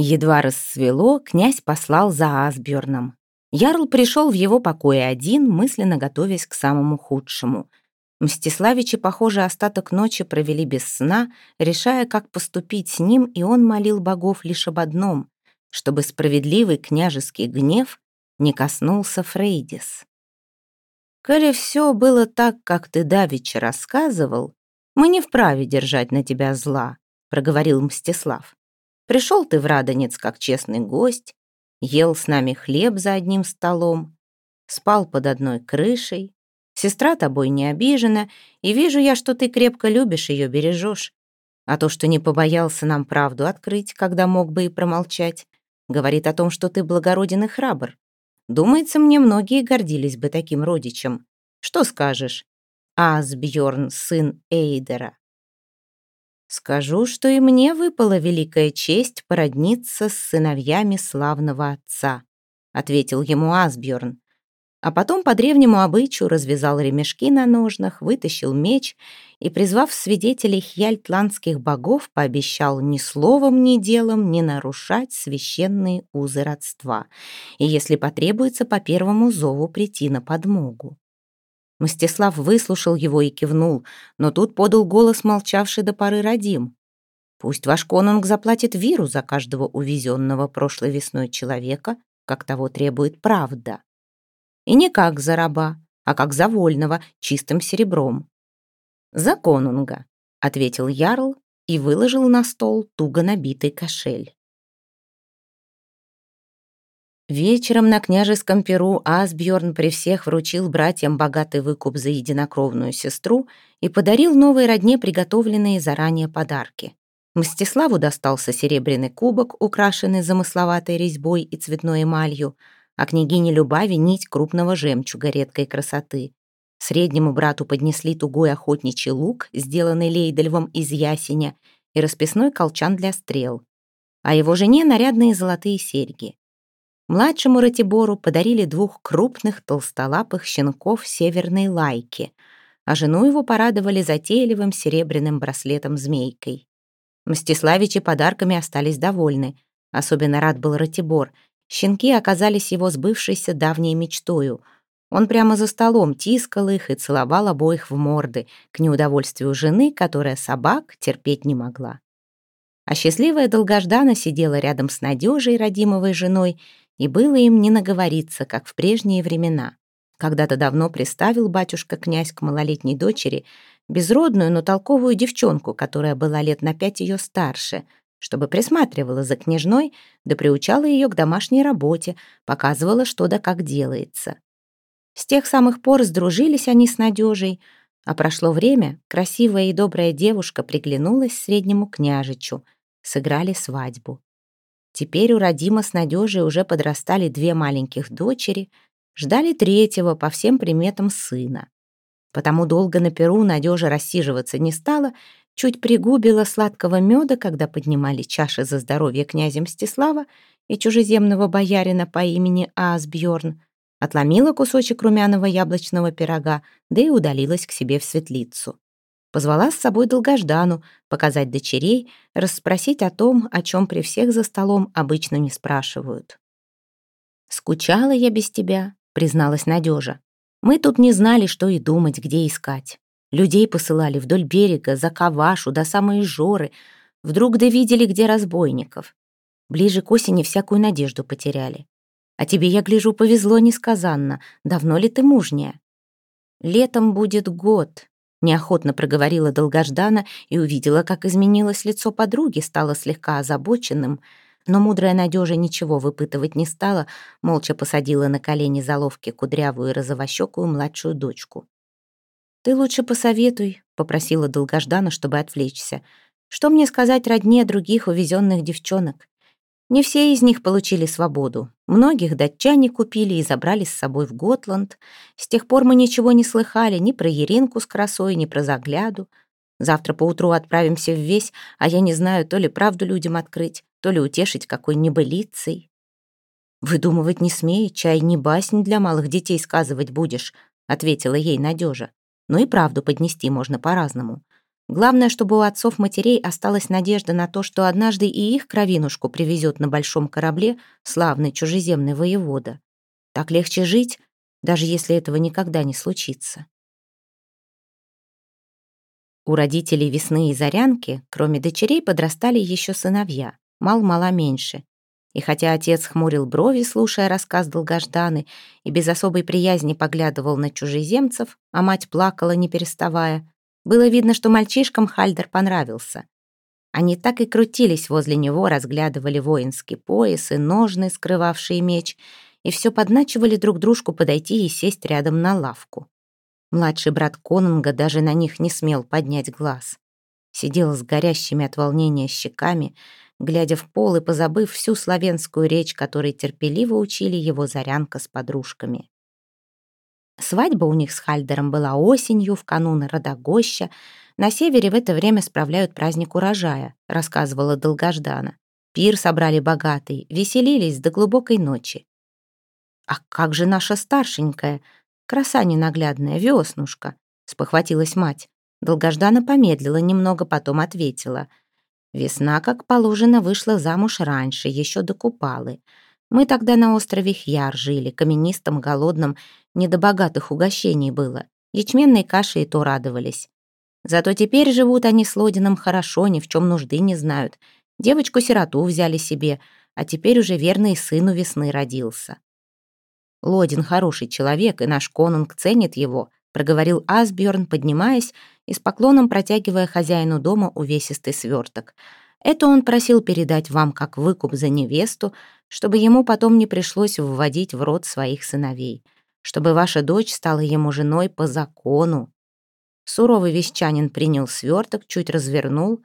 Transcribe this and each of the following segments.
Едва рассвело, князь послал за Асбjörном. Ярл пришел в его покое один, мысленно готовясь к самому худшему. Мстиславичи, похоже, остаток ночи провели без сна, решая, как поступить с ним, и он молил богов лишь об одном — чтобы справедливый княжеский гнев не коснулся Фрейдис. «Коли все было так, как ты давеча рассказывал, мы не вправе держать на тебя зла», — проговорил Мстислав. «Пришел ты в Радонец как честный гость, ел с нами хлеб за одним столом, спал под одной крышей, сестра тобой не обижена, и вижу я, что ты крепко любишь ее, бережешь. А то, что не побоялся нам правду открыть, когда мог бы и промолчать, говорит о том, что ты благороден и храбр. Думается, мне многие гордились бы таким родичем. Что скажешь, Асбьорн, сын Эйдера? Скажу, что и мне выпала великая честь породниться с сыновьями славного отца, ответил ему Асбьорн. А потом по древнему обычаю развязал ремешки на ножнах, вытащил меч и, призвав свидетелей хьяльтландских богов, пообещал ни словом, ни делом не нарушать священные узы родства, и, если потребуется, по первому зову прийти на подмогу. Мстислав выслушал его и кивнул, но тут подал голос молчавший до поры Радим. «Пусть ваш конунг заплатит виру за каждого увезенного прошлой весной человека, как того требует правда. И не как за раба, а как за вольного, чистым серебром». «За конунга», — ответил Ярл и выложил на стол туго набитый кошель. Вечером на княжеском перу Асбьорн при всех вручил братьям богатый выкуп за единокровную сестру и подарил новой родне приготовленные заранее подарки. Мстиславу достался серебряный кубок, украшенный замысловатой резьбой и цветной эмалью, а княгине Любави нить крупного жемчуга редкой красоты. Среднему брату поднесли тугой охотничий лук, сделанный лейдельвом из ясеня, и расписной колчан для стрел, а его жене нарядные золотые серьги. Младшему Ратибору подарили двух крупных толстолапых щенков северной лайки, а жену его порадовали затейливым серебряным браслетом-змейкой. Мстиславичи подарками остались довольны. Особенно рад был Ратибор. Щенки оказались его сбывшейся давней мечтою. Он прямо за столом тискал их и целовал обоих в морды, к неудовольствию жены, которая собак терпеть не могла. А счастливая долгождана сидела рядом с Надежей, родимовой женой, и было им не наговориться, как в прежние времена. Когда-то давно приставил батюшка-князь к малолетней дочери безродную, но толковую девчонку, которая была лет на пять ее старше, чтобы присматривала за княжной, да приучала ее к домашней работе, показывала, что да как делается. С тех самых пор сдружились они с Надежей, а прошло время, красивая и добрая девушка приглянулась среднему княжичу, сыграли свадьбу. Теперь у Радима с Надежей уже подрастали две маленьких дочери, ждали третьего по всем приметам сына. Потому долго на перу Надежа рассиживаться не стала, чуть пригубила сладкого меда, когда поднимали чаши за здоровье князя Мстислава и чужеземного боярина по имени Асбьорн, отломила кусочек румяного яблочного пирога, да и удалилась к себе в светлицу. Позвала с собой долгождану, показать дочерей, расспросить о том, о чем при всех за столом обычно не спрашивают. «Скучала я без тебя», — призналась Надежа. «Мы тут не знали, что и думать, где искать. Людей посылали вдоль берега, за Кавашу, до самой Жоры. Вдруг да видели, где разбойников. Ближе к осени всякую надежду потеряли. А тебе, я гляжу, повезло несказанно. Давно ли ты мужняя?» «Летом будет год», Неохотно проговорила долгождана и увидела, как изменилось лицо подруги, стало слегка озабоченным. Но мудрая Надежа ничего выпытывать не стала, молча посадила на колени заловки кудрявую и розовощекую младшую дочку. «Ты лучше посоветуй», — попросила долгождана, чтобы отвлечься. «Что мне сказать родне других увезенных девчонок? Не все из них получили свободу. Многих датчане купили и забрали с собой в Готланд. С тех пор мы ничего не слыхали ни про Еринку с красой, ни про загляду. Завтра поутру отправимся в весь, а я не знаю, то ли правду людям открыть, то ли утешить какой небылицей. «Выдумывать не смей, чай не басень для малых детей сказывать будешь», ответила ей Надежа. «Но и правду поднести можно по-разному. Главное, чтобы у отцов-матерей осталась надежда на то, что однажды и их кровинушку привезет на большом корабле славный чужеземный воевода. Так легче жить, даже если этого никогда не случится. У родителей Весны и Зарянки, кроме дочерей, подрастали еще сыновья, мал-мала меньше. И хотя отец хмурил брови, слушая рассказ долгожданы, и без особой приязни поглядывал на чужеземцев, а мать плакала, не переставая, было видно, что мальчишкам Хальдер понравился. Они так и крутились возле него, разглядывали воинский пояс и ножны, скрывавшие меч, и все подначивали друг дружку подойти и сесть рядом на лавку. Младший брат Конунга даже на них не смел поднять глаз. Сидел с горящими от волнения щеками, глядя в пол и позабыв всю славянскую речь, которой терпеливо учили его Зарянка с подружками. Свадьба у них с Хальдером была осенью, в канун Родогоща. На севере в это время справляют праздник урожая, рассказывала Долгождана. Пир собрали богатый, веселились до глубокой ночи. «А как же наша старшенькая?» Краса ненаглядная, веснушка, спохватилась мать. Долгождана помедлила немного, потом ответила. Весна, как положено, вышла замуж раньше, еще до Купалы. Мы тогда на острове Хьяр жили, каменистом, голодным, не до богатых угощений было. Ячменной кашей то радовались. Зато теперь живут они с Лодином хорошо, ни в чем нужды не знают. Девочку-сироту взяли себе, а теперь уже верный сын у весны родился. Лодин хороший человек, и наш конунг ценит его», проговорил Асбjörn, поднимаясь и с поклоном протягивая хозяину дома увесистый сверток. «Это он просил передать вам как выкуп за невесту, чтобы ему потом не пришлось вводить в род своих сыновей, чтобы ваша дочь стала ему женой по закону». Суровый вещанин принял сверток, чуть развернул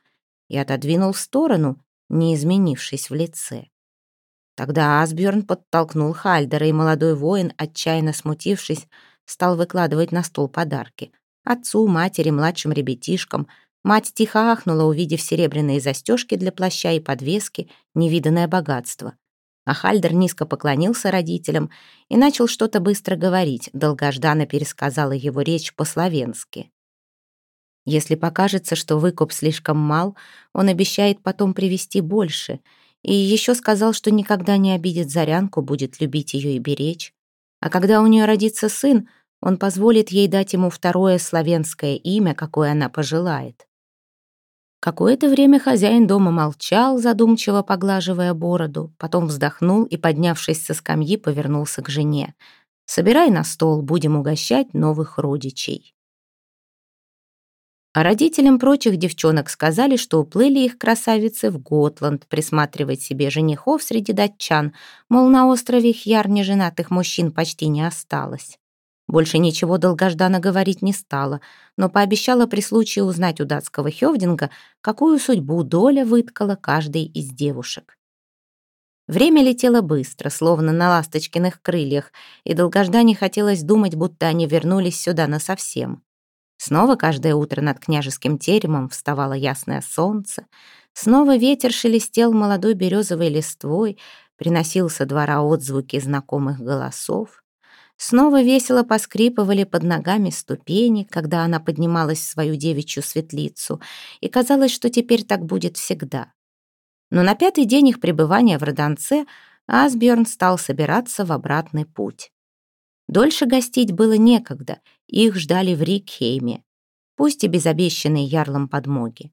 и отодвинул в сторону, не изменившись в лице. Тогда Асбjörn подтолкнул Хальдера, и молодой воин, отчаянно смутившись, стал выкладывать на стол подарки. Отцу, матери, младшим ребятишкам. Мать тихо ахнула, увидев серебряные застежки для плаща и подвески, невиданное богатство. А Хальдер низко поклонился родителям и начал что-то быстро говорить. Долгожданно пересказала его речь по-словенски. Если покажется, что выкуп слишком мал, он обещает потом привести больше — и еще сказал, что никогда не обидит Зарянку, будет любить ее и беречь. А когда у нее родится сын, он позволит ей дать ему второе славянское имя, какое она пожелает. Какое-то время хозяин дома молчал, задумчиво поглаживая бороду, потом вздохнул и, поднявшись со скамьи, повернулся к жене. «Собирай на стол, будем угощать новых родичей». А родителям прочих девчонок сказали, что уплыли их красавицы в Готланд присматривать себе женихов среди датчан, мол, на острове Хьяр неженатых мужчин почти не осталось. Больше ничего долгожданно говорить не стала, но пообещала при случае узнать у датского Хёвдинга, какую судьбу доля выткала каждой из девушек. Время летело быстро, словно на ласточкиных крыльях, и долгождане хотелось думать, будто они вернулись сюда насовсем. Снова каждое утро над княжеским теремом вставало ясное солнце, снова ветер шелестел молодой березовой листвой, приносил со двора отзвуки знакомых голосов. Снова весело поскрипывали под ногами ступени, когда она поднималась в свою девичью светлицу, и казалось, что теперь так будет всегда. Но на пятый день их пребывания в Родонце Асбjörn стал собираться в обратный путь. Дольше гостить было некогда, их ждали в Рикхейме, пусть и без обещанной ярлом подмоги.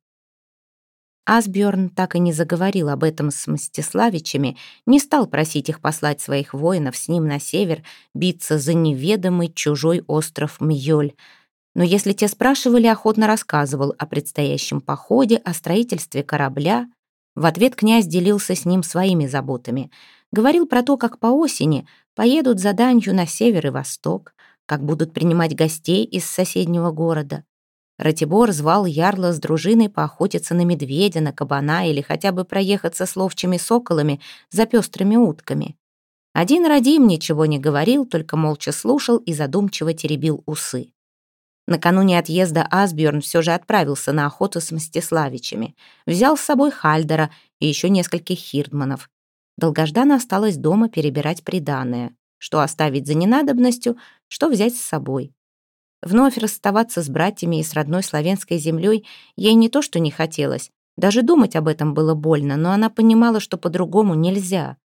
Асбjörn так и не заговорил об этом с Мстиславичами, не стал просить их послать своих воинов с ним на север биться за неведомый чужой остров Мьёль. Но если те спрашивали, охотно рассказывал о предстоящем походе, о строительстве корабля. В ответ князь делился с ним своими заботами. Говорил про то, как по осени поедут за данью на север и восток, как будут принимать гостей из соседнего города. Ратибор звал Ярла с дружиной поохотиться на медведя, на кабана или хотя бы проехаться с ловчими соколами за пестрыми утками. Один Радим ничего не говорил, только молча слушал и задумчиво теребил усы. Накануне отъезда Асбjörn все же отправился на охоту с Мстиславичами. Взял с собой Хальдера и еще нескольких хирдманов. Долгожданно осталось дома перебирать приданое что оставить за ненадобностью, что взять с собой. Вновь расставаться с братьями и с родной славянской землей ей не то что не хотелось, даже думать об этом было больно, но она понимала, что по-другому нельзя.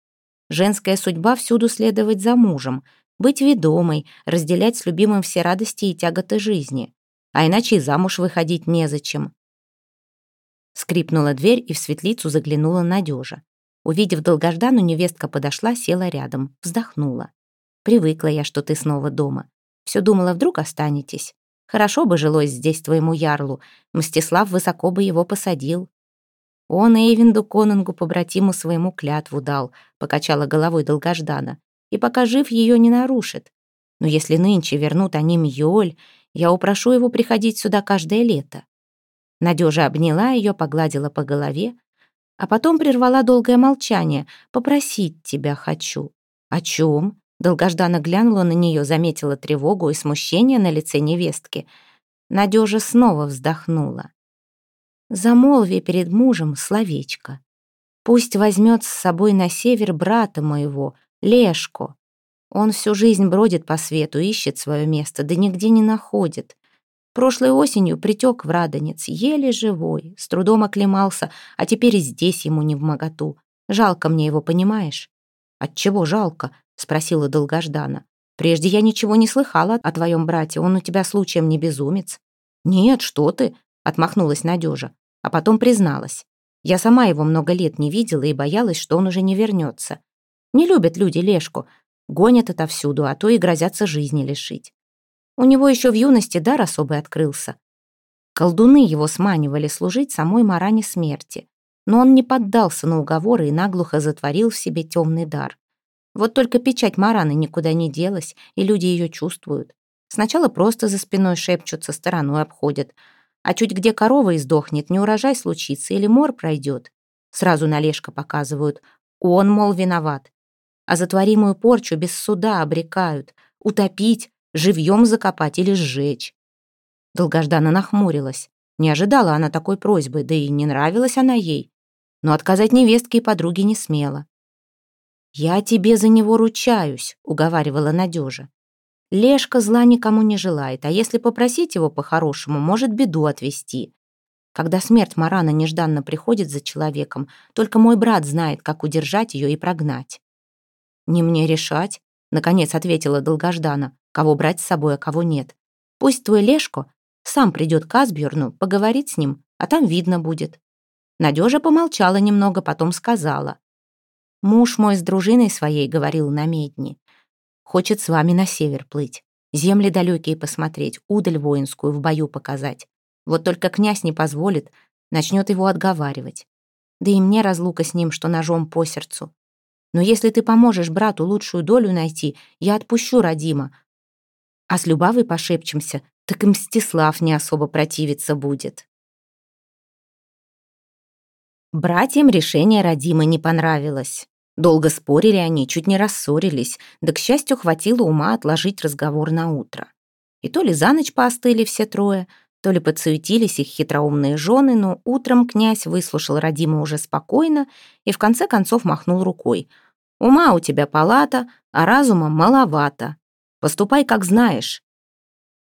Женская судьба всюду следовать за мужем, быть ведомой, разделять с любимым все радости и тяготы жизни. А иначе и замуж выходить незачем. Скрипнула дверь, и в светлицу заглянула Надежа. Увидев долгождану, невестка подошла, села рядом, вздохнула. «Привыкла я, что ты снова дома. Все думала, вдруг останетесь. Хорошо бы жилось здесь твоему ярлу. Мстислав высоко бы его посадил». «Он Эйвинду Конунгу побратиму своему клятву дал», — покачала головой долгождана. «И пока жив, ее не нарушит. Но если нынче вернут они Мьёль, я упрошу его приходить сюда каждое лето. Надежа обняла ее, погладила по голове, а потом прервала долгое молчание. «Попросить тебя хочу». «О чем?» Долгожданно глянула на нее, заметила тревогу и смущение на лице невестки. Надежа снова вздохнула. «Замолви перед мужем словечко. Пусть возьмет с собой на север брата моего, Лешку. Он всю жизнь бродит по свету, ищет свое место, да нигде не находит. Прошлой осенью притек в Радонец, еле живой, с трудом оклемался, а теперь и здесь ему не в моготу. Жалко мне его, понимаешь? Отчего жалко? Спросила долгождана. Прежде я ничего не слыхала о твоем брате, он у тебя случаем не безумец. Нет, что ты, отмахнулась Надежа, а потом призналась. Я сама его много лет не видела и боялась, что он уже не вернется. Не любят люди Лешку, гонят отовсюду, а то и грозятся жизни лишить. У него еще в юности дар особый открылся. Колдуны его сманивали служить самой Маране смерти, но он не поддался на уговоры и наглухо затворил в себе темный дар. Вот только печать Мараны никуда не делась, и люди ее чувствуют. Сначала просто за спиной шепчутся, стороной обходят. А чуть где корова издохнет, неурожай случится или мор пройдет. Сразу на Лешка показывают. Он, мол, виноват. А затворимую порчу без суда обрекают. Утопить, живьем закопать или сжечь. Долгожданно нахмурилась. Не ожидала она такой просьбы, да и не нравилась она ей. Но отказать невестке и подруге не смела. «Я тебе за него ручаюсь», — уговаривала Надежа. Лешка зла никому не желает, а если попросить его по-хорошему, может беду отвести. Когда смерть Марана нежданно приходит за человеком, только мой брат знает, как удержать ее и прогнать. «Не мне решать», — наконец ответила долгождана кого брать с собой, а кого нет. Пусть твой Лешко сам придет к Асбjörну, поговорит с ним, а там видно будет». Надежа помолчала немного, потом сказала. «Муж мой с дружиной своей, — говорил на медне, — хочет с вами на север плыть, земли далекие посмотреть, удаль воинскую в бою показать. Вот только князь не позволит, начнет его отговаривать. Да и мне разлука с ним, что ножом по сердцу. Но если ты поможешь брату лучшую долю найти, я отпущу Радима, а с Любавой пошепчемся, так и Мстислав не особо противиться будет. Братьям решение Радима не понравилось. Долго спорили они, чуть не рассорились, да, к счастью, хватило ума отложить разговор на утро. И то ли за ночь поостыли все трое, то ли подсуетились их хитроумные жены, но утром князь выслушал Радима уже спокойно и в конце концов махнул рукой. «Ума у тебя палата, а разума маловато. Поступай, как знаешь».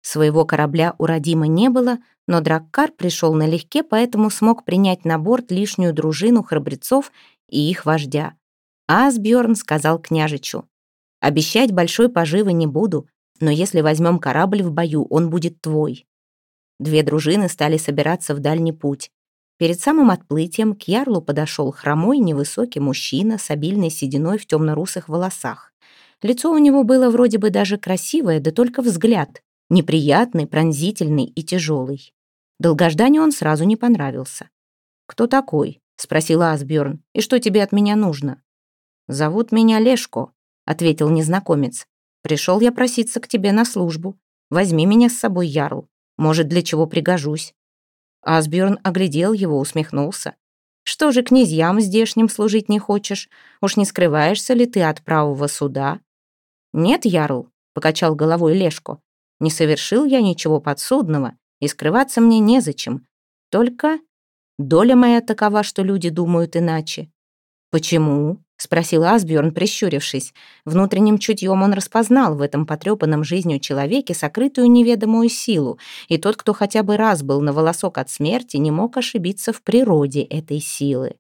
Своего корабля у Радима не было, но Драккар пришел налегке, поэтому смог принять на борт лишнюю дружину храбрецов и их вождя. Асбjörn сказал княжичу, «Обещать большой поживы не буду, но если возьмем корабль в бою, он будет твой». Две дружины стали собираться в дальний путь. Перед самым отплытием к ярлу подошел хромой невысокий мужчина с обильной сединой в темно-русых волосах. Лицо у него было вроде бы даже красивое, да только взгляд неприятный, пронзительный и тяжелый. Долгожданию он сразу не понравился. «Кто такой?» — спросила Асбjörn. «И что тебе от меня нужно?» «Зовут меня Лешко», — ответил незнакомец. «Пришел я проситься к тебе на службу. Возьми меня с собой, Ярл. Может, для чего пригожусь». Асбjörn оглядел его, усмехнулся. «Что же князьям здешним служить не хочешь? Уж не скрываешься ли ты от правого суда?» «Нет, Ярл», — покачал головой Лешко, «не совершил я ничего подсудного, и скрываться мне незачем. Только доля моя такова, что люди думают иначе». «Почему?» Спросил Асбjörn, прищурившись. Внутренним чутьем он распознал в этом потрепанном жизнью человеке сокрытую неведомую силу, и тот, кто хотя бы раз был на волосок от смерти, не мог ошибиться в природе этой силы.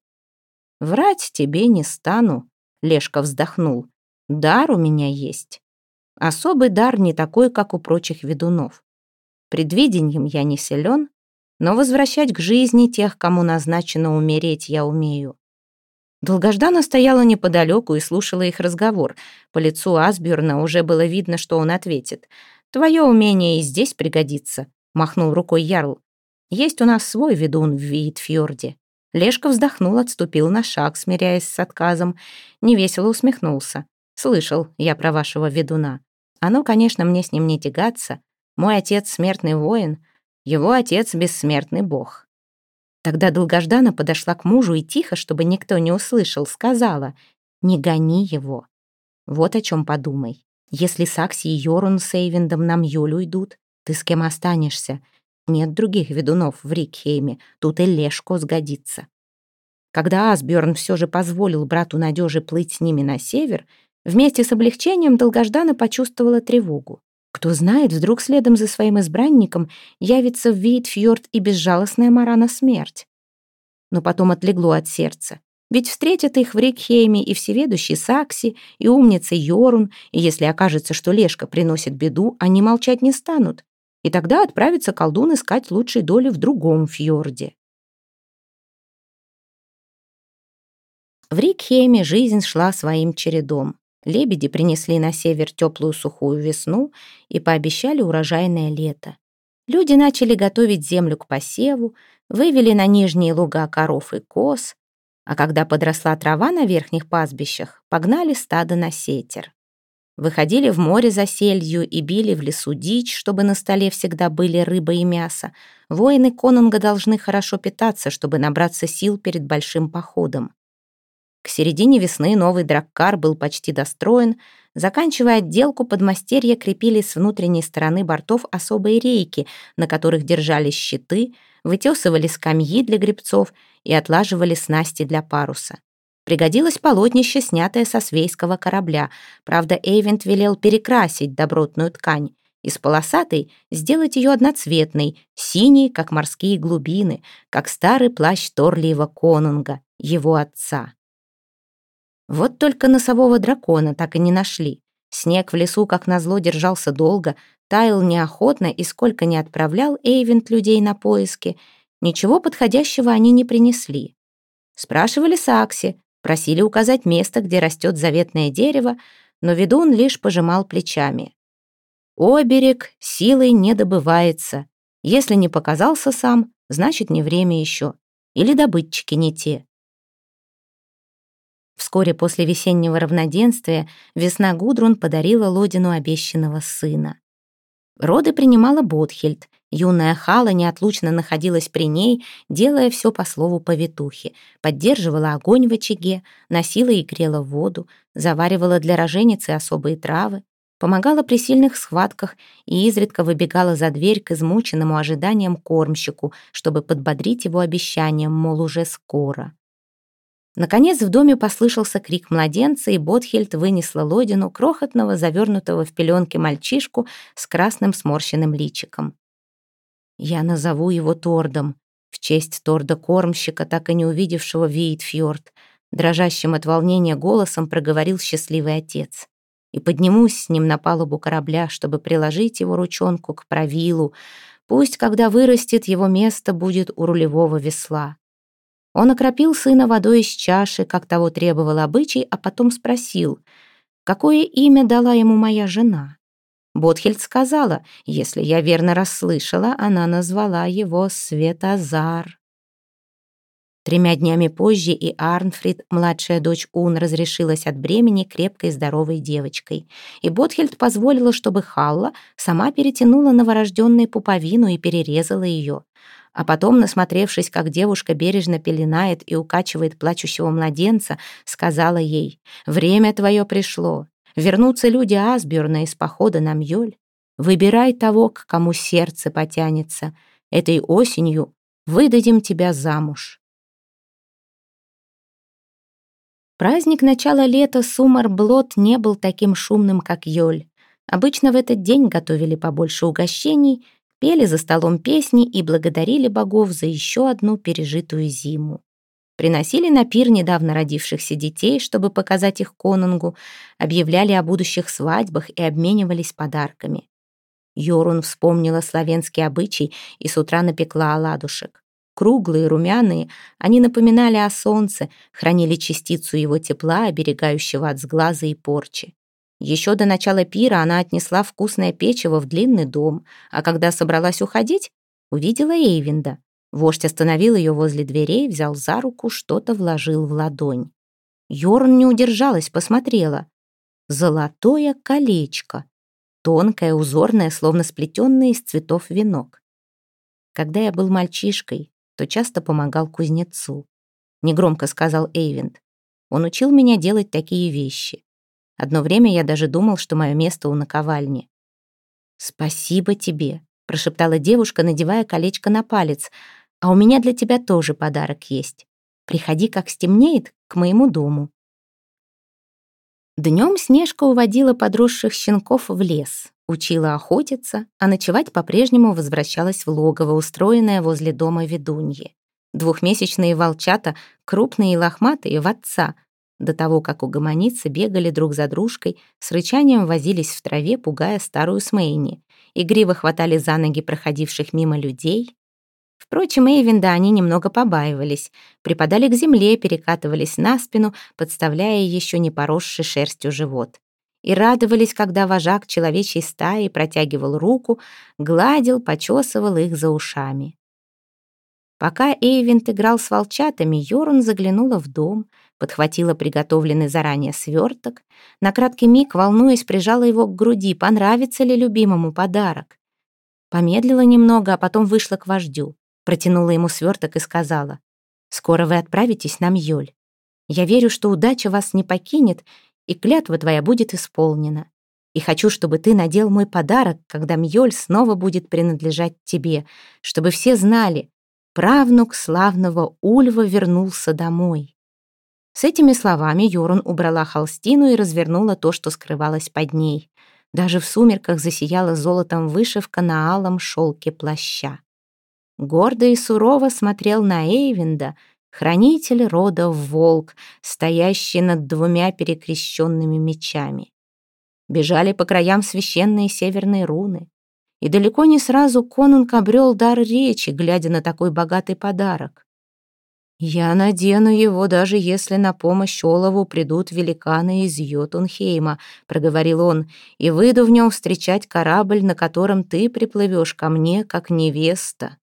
«Врать тебе не стану», — Лешка вздохнул. «Дар у меня есть. Особый дар не такой, как у прочих ведунов. Предвидением я не силен, но возвращать к жизни тех, кому назначено умереть, я умею. Долгождана стояла неподалеку и слушала их разговор. По лицу Асбюрна уже было видно, что он ответит. «Твое умение и здесь пригодится», — махнул рукой Ярл. «Есть у нас свой ведун в Виитфьорде». Лешка вздохнул, отступил на шаг, смиряясь с отказом. Невесело усмехнулся. «Слышал я про вашего ведуна. Оно, конечно, мне с ним не тягаться. Мой отец — смертный воин, его отец — бессмертный бог. Тогда долгождана подошла к мужу и тихо, чтобы никто не услышал, сказала «Не гони его». Вот о чем подумай. Если Сакси и Йорун с Эйвиндом на Мьюлю идут, ты с кем останешься? Нет других ведунов в Рикхейме, тут и Лешко сгодится. Когда Асбjörn все же позволил брату Надежи плыть с ними на север, вместе с облегчением долгождана почувствовала тревогу. Кто знает, вдруг следом за своим избранником явится в Вейтфьорд и безжалостная Марана смерть. Но потом отлегло от сердца. Ведь встретят их в Рикхейме и всеведущий Сакси, и умница Йорун, и если окажется, что Лешка приносит беду, они молчать не станут. И тогда отправится колдун искать лучшей доли в другом фьорде. В Рикхейме жизнь шла своим чередом. Лебеди принесли на север теплую сухую весну и пообещали урожайное лето. Люди начали готовить землю к посеву, вывели на нижние луга коров и коз, а когда подросла трава на верхних пастбищах, погнали стадо на сетер. Выходили в море за сельдью и били в лесу дичь, чтобы на столе всегда были рыба и мясо. Воины конунга должны хорошо питаться, чтобы набраться сил перед большим походом. К середине весны новый драккар был почти достроен. Заканчивая отделку, подмастерья крепили с внутренней стороны бортов особые рейки, на которых держались щиты, вытесывали скамьи для гребцов и отлаживали снасти для паруса. Пригодилось полотнище, снятое со свейского корабля. Правда, Эйвент велел перекрасить добротную ткань. Из полосатой сделать ее одноцветной, синей, как морские глубины, как старый плащ Торлиева конунга, его отца. Вот только носового дракона так и не нашли. Снег в лесу, как назло, держался долго, таял неохотно и сколько не отправлял Эйвент людей на поиски, ничего подходящего они не принесли. Спрашивали Сакси, просили указать место, где растет заветное дерево, но ведун лишь пожимал плечами. «Оберег силой не добывается. Если не показался сам, значит, не время еще. Или добытчики не те. Вскоре после весеннего равноденствия весна Гудрун подарила Лодину обещанного сына. Роды принимала Ботхельд. Юная Хала неотлучно находилась при ней, делая все по слову повитухи. Поддерживала огонь в очаге, носила и грела воду, заваривала для роженицы особые травы, помогала при сильных схватках и изредка выбегала за дверь к измученному ожиданием кормщику, чтобы подбодрить его обещанием, мол, уже скоро. Наконец в доме послышался крик младенца, и Ботхельд вынесла Лодину, крохотного, завернутого в пеленки мальчишку с красным сморщенным личиком. «Я назову его Тордом», в честь Торда-кормщика, так и не увидевшего Виитфьорд, дрожащим от волнения голосом проговорил счастливый отец. «И поднимусь с ним на палубу корабля, чтобы приложить его ручонку к правилу. Пусть, когда вырастет, его место будет у рулевого весла. Он окропил сына водой из чаши, как того требовал обычай, а потом спросил, какое имя дала ему моя жена. Ботхельд сказала, если я верно расслышала, она назвала его Светозар. Тремя днями позже и Арнфрид, младшая дочь Ун, разрешилась от бремени крепкой здоровой девочкой. И Ботхельд позволила, чтобы Халла сама перетянула новорожденной пуповину и перерезала ее а потом, насмотревшись, как девушка бережно пеленает и укачивает плачущего младенца, сказала ей, «Время твое пришло. Вернутся люди Асберна из похода на Мьёль. Выбирай того, к кому сердце потянется. Этой осенью выдадим тебя замуж». Праздник начала лета Сумар-Блот не был таким шумным, как Йоль. Обычно в этот день готовили побольше угощений, пели за столом песни и благодарили богов за еще одну пережитую зиму. Приносили на пир недавно родившихся детей, чтобы показать их конунгу, объявляли о будущих свадьбах и обменивались подарками. Йорун вспомнила славянский обычай и с утра напекла оладушек. Круглые, румяные, они напоминали о солнце, хранили частицу его тепла, оберегающего от сглаза и порчи. Еще до начала пира она отнесла вкусное печиво в длинный дом, а когда собралась уходить, увидела Эйвинда. Вождь остановил ее возле дверей, взял за руку, что-то вложил в ладонь. Йорн не удержалась, посмотрела. Золотое колечко. Тонкое, узорное, словно сплетенное из цветов венок. Когда я был мальчишкой, то часто помогал кузнецу. Негромко сказал Эйвинд. Он учил меня делать такие вещи. Одно время я даже думал, что мое место у наковальни. «Спасибо тебе», — прошептала девушка, надевая колечко на палец. «А у меня для тебя тоже подарок есть. Приходи, как стемнеет, к моему дому». Днем Снежка уводила подросших щенков в лес учила охотиться, а ночевать по-прежнему возвращалась в логово, устроенное возле дома ведуньи. Двухмесячные волчата, крупные и лохматые, в отца. До того, как угомониться, бегали друг за дружкой, с рычанием возились в траве, пугая старую Смейни. Игриво хватали за ноги проходивших мимо людей. Впрочем, Эйвинда они немного побаивались, припадали к земле, перекатывались на спину, подставляя еще не поросший шерстью живот и радовались, когда вожак человечьей стаи протягивал руку, гладил, почесывал их за ушами. Пока Эйвент играл с волчатами, Йорун заглянула в дом, подхватила приготовленный заранее сверток, на краткий миг, волнуясь, прижала его к груди, понравится ли любимому подарок. Помедлила немного, а потом вышла к вождю, протянула ему сверток и сказала, «Скоро вы отправитесь на Мьёль. Я верю, что удача вас не покинет, и клятва твоя будет исполнена. И хочу, чтобы ты надел мой подарок, когда Мьёль снова будет принадлежать тебе, чтобы все знали, правнук славного Ульва вернулся домой». С этими словами Йорун убрала холстину и развернула то, что скрывалось под ней. Даже в сумерках засияла золотом вышивка на алом шелке плаща. Гордо и сурово смотрел на Эйвинда, хранитель рода волк, стоящий над двумя перекрещенными мечами. Бежали по краям священные северные руны. И далеко не сразу конунг обрел дар речи, глядя на такой богатый подарок. «Я надену его, даже если на помощь Олову придут великаны из Йотунхейма», — проговорил он, «и выйду в нем встречать корабль, на котором ты приплывешь ко мне, как невеста».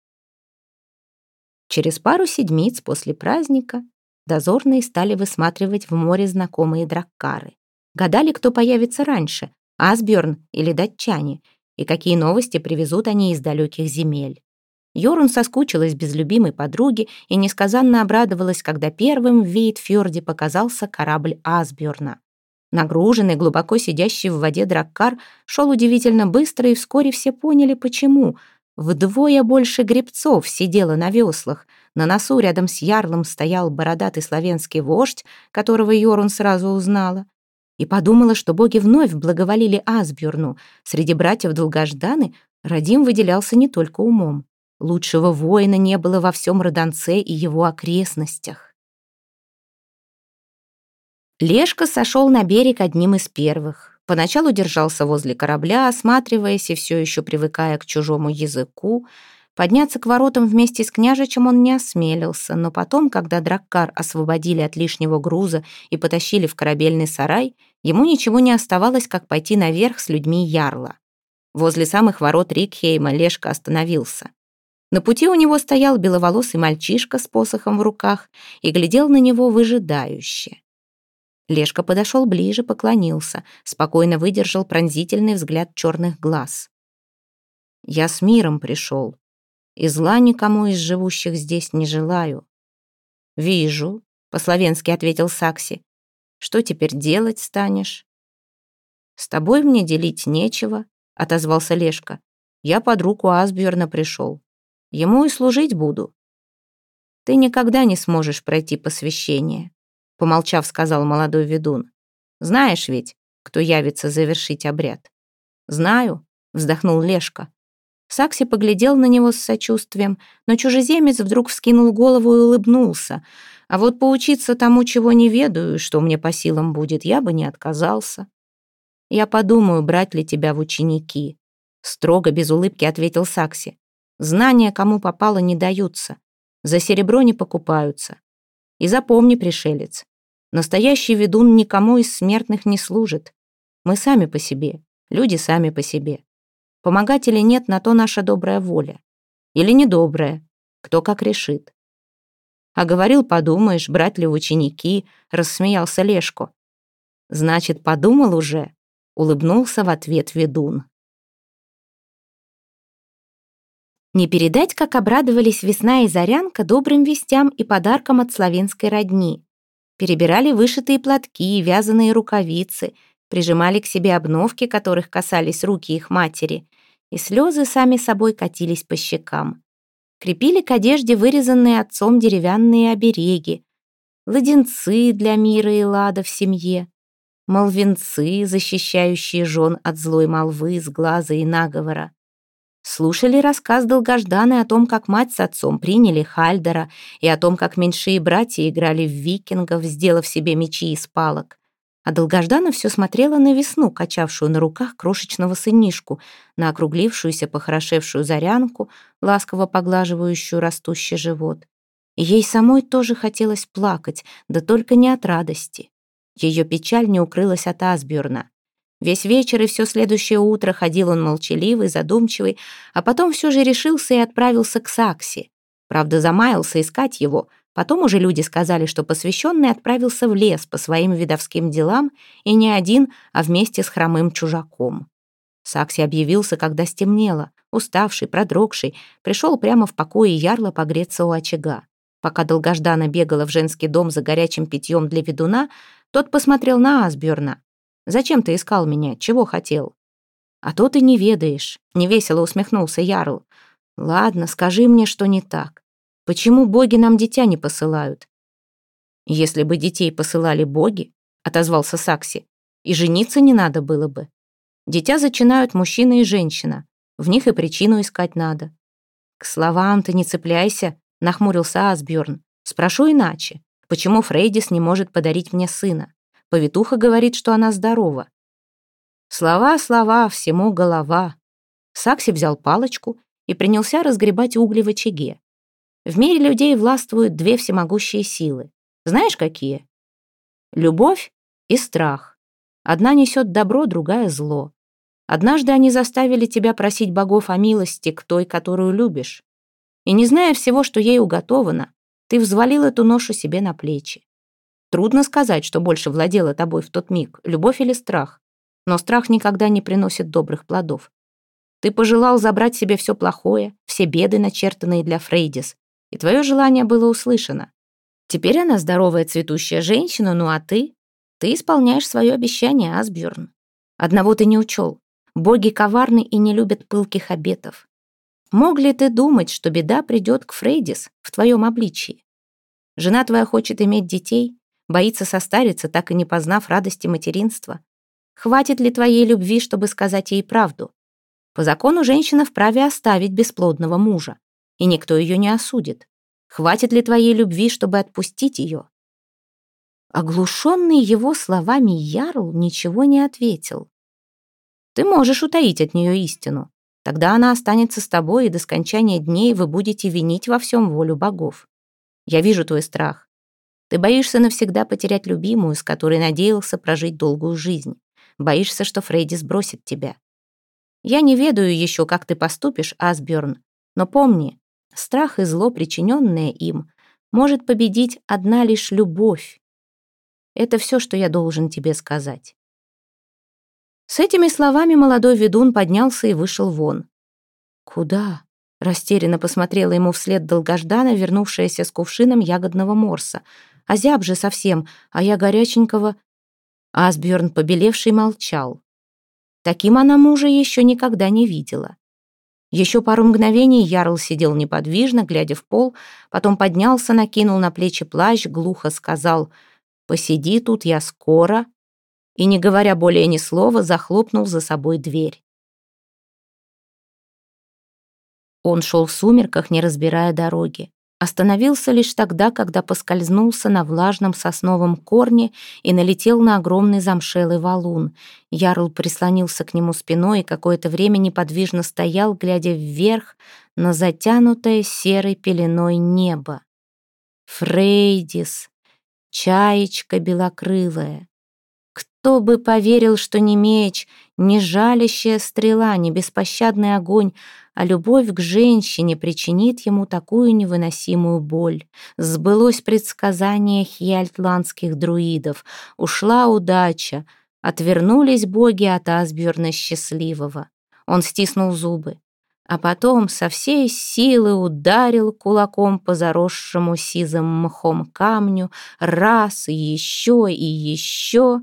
Через пару седмиц после праздника дозорные стали высматривать в море знакомые драккары. Гадали, кто появится раньше, Асбjörn или датчане, и какие новости привезут они из далеких земель. Йорун соскучилась без любимой подруги и несказанно обрадовалась, когда первым в Вейтфьорде показался корабль Асбjörна. Нагруженный, глубоко сидящий в воде драккар шел удивительно быстро, и вскоре все поняли, почему — Вдвое больше гребцов сидело на веслах. На носу рядом с ярлом стоял бородатый славянский вождь, которого Йорун сразу узнала. И подумала, что боги вновь благоволили Асбjörну. Среди братьев Долгожданы Радим выделялся не только умом. Лучшего воина не было во всем Родонце и его окрестностях. Лешка сошел на берег одним из первых. Поначалу держался возле корабля, осматриваясь и все еще привыкая к чужому языку. Подняться к воротам вместе с княжичем он не осмелился, но потом, когда Драккар освободили от лишнего груза и потащили в корабельный сарай, ему ничего не оставалось, как пойти наверх с людьми Ярла. Возле самых ворот Рикхейма Лешка остановился. На пути у него стоял беловолосый мальчишка с посохом в руках и глядел на него выжидающе. Лешка подошел ближе, поклонился, спокойно выдержал пронзительный взгляд черных глаз. «Я с миром пришел, и зла никому из живущих здесь не желаю». «Вижу», — по-словенски ответил Сакси. «Что теперь делать станешь?» «С тобой мне делить нечего», — отозвался Лешка. «Я под руку Асбjörна пришел. Ему и служить буду». «Ты никогда не сможешь пройти посвящение. — помолчав, сказал молодой ведун. «Знаешь ведь, кто явится завершить обряд?» «Знаю», — вздохнул Лешка. Сакси поглядел на него с сочувствием, но чужеземец вдруг вскинул голову и улыбнулся. «А вот поучиться тому, чего не ведаю, что мне по силам будет, я бы не отказался. Я подумаю, брать ли тебя в ученики». Строго, без улыбки ответил Сакси. «Знания, кому попало, не даются. За серебро не покупаются. И запомни, пришелец, настоящий ведун никому из смертных не служит. Мы сами по себе, люди сами по себе. Помогать или нет, на то наша добрая воля. Или недобрая, кто как решит. А говорил, подумаешь, брать ли в ученики, рассмеялся Лешко. Значит, подумал уже, улыбнулся в ответ ведун. Не передать, как обрадовались весна и зарянка добрым вестям и подаркам от славянской родни. Перебирали вышитые платки, вязаные рукавицы, прижимали к себе обновки, которых касались руки их матери, и слезы сами собой катились по щекам. Крепили к одежде вырезанные отцом деревянные обереги, ладенцы для мира и лада в семье, молвенцы, защищающие жен от злой молвы, сглаза и наговора. Слушали рассказ долгожданы о том, как мать с отцом приняли Хальдера, и о том, как меньшие братья играли в викингов, сделав себе мечи из палок. А долгожданно все смотрела на весну, качавшую на руках крошечного сынишку, на округлившуюся, похорошевшую зарянку, ласково поглаживающую растущий живот. Ей самой тоже хотелось плакать, да только не от радости. Ее печаль не укрылась от Асбюрна. Весь вечер и все следующее утро ходил он молчаливый, задумчивый, а потом все же решился и отправился к Сакси. Правда, замаялся искать его, Потом уже люди сказали, что посвященный отправился в лес по своим видовским делам, и не один, а вместе с хромым чужаком. Сакси объявился, когда стемнело, уставший, продрогший, пришел прямо в покое ярла погреться у очага. Пока долгождана бегала в женский дом за горячим питьем для ведуна, тот посмотрел на Асберна. «Зачем ты искал меня? Чего хотел?» «А то ты не ведаешь», — невесело усмехнулся Ярл. «Ладно, скажи мне, что не так. Почему боги нам дитя не посылают? Если бы детей посылали боги, отозвался Сакси, и жениться не надо было бы. Дитя зачинают мужчина и женщина. В них и причину искать надо. К словам ты не цепляйся, нахмурился Асбjörn. Спрошу иначе. Почему Фрейдис не может подарить мне сына? Повитуха говорит, что она здорова. Слова, слова, всему голова. Сакси взял палочку и принялся разгребать угли в очаге. В мире людей властвуют две всемогущие силы. Знаешь, какие? Любовь и страх. Одна несет добро, другая — зло. Однажды они заставили тебя просить богов о милости к той, которую любишь. И не зная всего, что ей уготовано, ты взвалил эту ношу себе на плечи. Трудно сказать, что больше владело тобой в тот миг, любовь или страх. Но страх никогда не приносит добрых плодов. Ты пожелал забрать себе все плохое, все беды, начертанные для Фрейдис, и твое желание было услышано. Теперь она здоровая цветущая женщина, ну а ты? Ты исполняешь свое обещание, Асбjörn. Одного ты не учел. Боги коварны и не любят пылких обетов. Мог ли ты думать, что беда придет к Фрейдис в твоем обличии? Жена твоя хочет иметь детей, боится состариться, так и не познав радости материнства. Хватит ли твоей любви, чтобы сказать ей правду? По закону женщина вправе оставить бесплодного мужа и никто ее не осудит. Хватит ли твоей любви, чтобы отпустить ее?» Оглушенный его словами Ярл ничего не ответил. «Ты можешь утаить от нее истину. Тогда она останется с тобой, и до скончания дней вы будете винить во всем волю богов. Я вижу твой страх. Ты боишься навсегда потерять любимую, с которой надеялся прожить долгую жизнь. Боишься, что Фрейди сбросит тебя. Я не ведаю еще, как ты поступишь, Асбjörn, но помни, Страх и зло, причиненное им, может победить одна лишь любовь. Это все, что я должен тебе сказать. С этими словами молодой ведун поднялся и вышел вон. «Куда?» — растерянно посмотрела ему вслед долгождана, вернувшаяся с кувшином ягодного морса. «Озяб же совсем, а я горяченького...» Асбjörn, побелевший, молчал. Таким она мужа еще никогда не видела. Еще пару мгновений Ярл сидел неподвижно, глядя в пол, потом поднялся, накинул на плечи плащ, глухо сказал Посиди тут, я скоро». И, не говоря более ни слова, захлопнул за собой дверь. Он шел в сумерках, не разбирая дороги. Остановился лишь тогда, когда поскользнулся на влажном сосновом корне и налетел на огромный замшелый валун. Ярл прислонился к нему спиной и какое-то время неподвижно стоял, глядя вверх на затянутое серой пеленой небо. Фрейдис, чаечка белокрылая. Кто бы поверил, что не меч, не жалящая стрела, не беспощадный огонь, а любовь к женщине причинит ему такую невыносимую боль. Сбылось предсказание хьяльтландских друидов. Ушла удача. Отвернулись боги от Асбjörна счастливого. Он стиснул зубы а потом со всей силы ударил кулаком по заросшему сизым мхом камню раз еще и еще.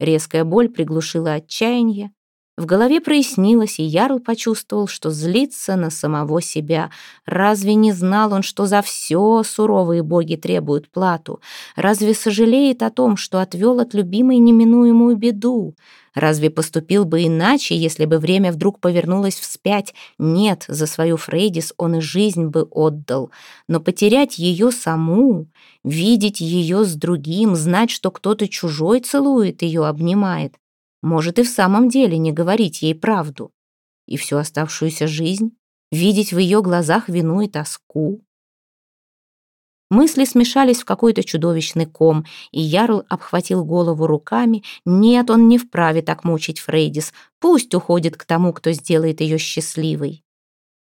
Резкая боль приглушила отчаяние. В голове прояснилось, и Ярл почувствовал, что злится на самого себя. Разве не знал он, что за все суровые боги требуют плату? Разве сожалеет о том, что отвел от любимой неминуемую беду? Разве поступил бы иначе, если бы время вдруг повернулось вспять? Нет, за свою Фрейдис он и жизнь бы отдал. Но потерять ее саму, видеть ее с другим, знать, что кто-то чужой целует ее, обнимает, может и в самом деле не говорить ей правду. И всю оставшуюся жизнь видеть в ее глазах вину и тоску. Мысли смешались в какой-то чудовищный ком, и Ярл обхватил голову руками. Нет, он не вправе так мучить Фрейдис. Пусть уходит к тому, кто сделает ее счастливой.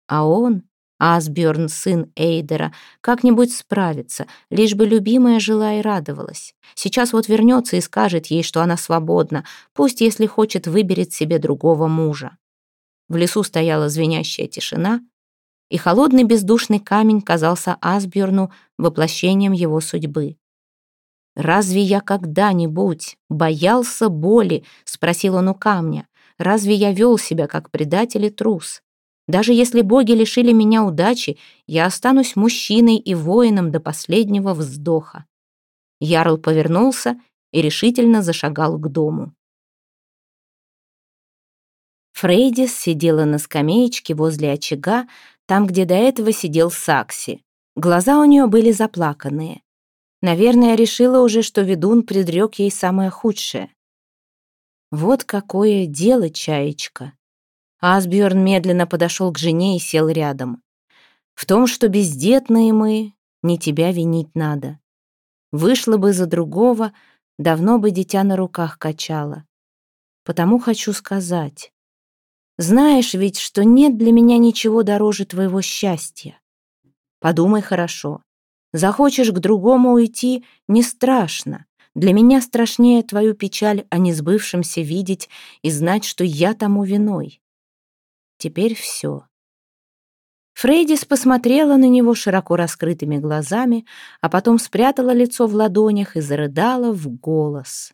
А он, Асбjörn, сын Эйдера, как-нибудь справится, лишь бы любимая жила и радовалась. Сейчас вот вернется и скажет ей, что она свободна, пусть, если хочет, выберет себе другого мужа. В лесу стояла звенящая тишина, и холодный бездушный камень казался Асбjörну воплощением его судьбы. «Разве я когда-нибудь боялся боли?» — спросил он у камня. «Разве я вел себя как предатель и трус? Даже если боги лишили меня удачи, я останусь мужчиной и воином до последнего вздоха». Ярл повернулся и решительно зашагал к дому. Фрейдис сидела на скамеечке возле очага, там, где до этого сидел Сакси. Глаза у нее были заплаканные. Наверное, решила уже, что ведун предрек ей самое худшее. Вот какое дело, чаечка. Асбjörn медленно подошел к жене и сел рядом. В том, что бездетные мы, не тебя винить надо. Вышло бы за другого, давно бы дитя на руках качало. Потому хочу сказать, знаешь ведь, что нет для меня ничего дороже твоего счастья. Подумай хорошо. Захочешь к другому уйти — не страшно. Для меня страшнее твою печаль о несбывшемся видеть и знать, что я тому виной. Теперь все. Фрейдис посмотрела на него широко раскрытыми глазами, а потом спрятала лицо в ладонях и зарыдала в голос.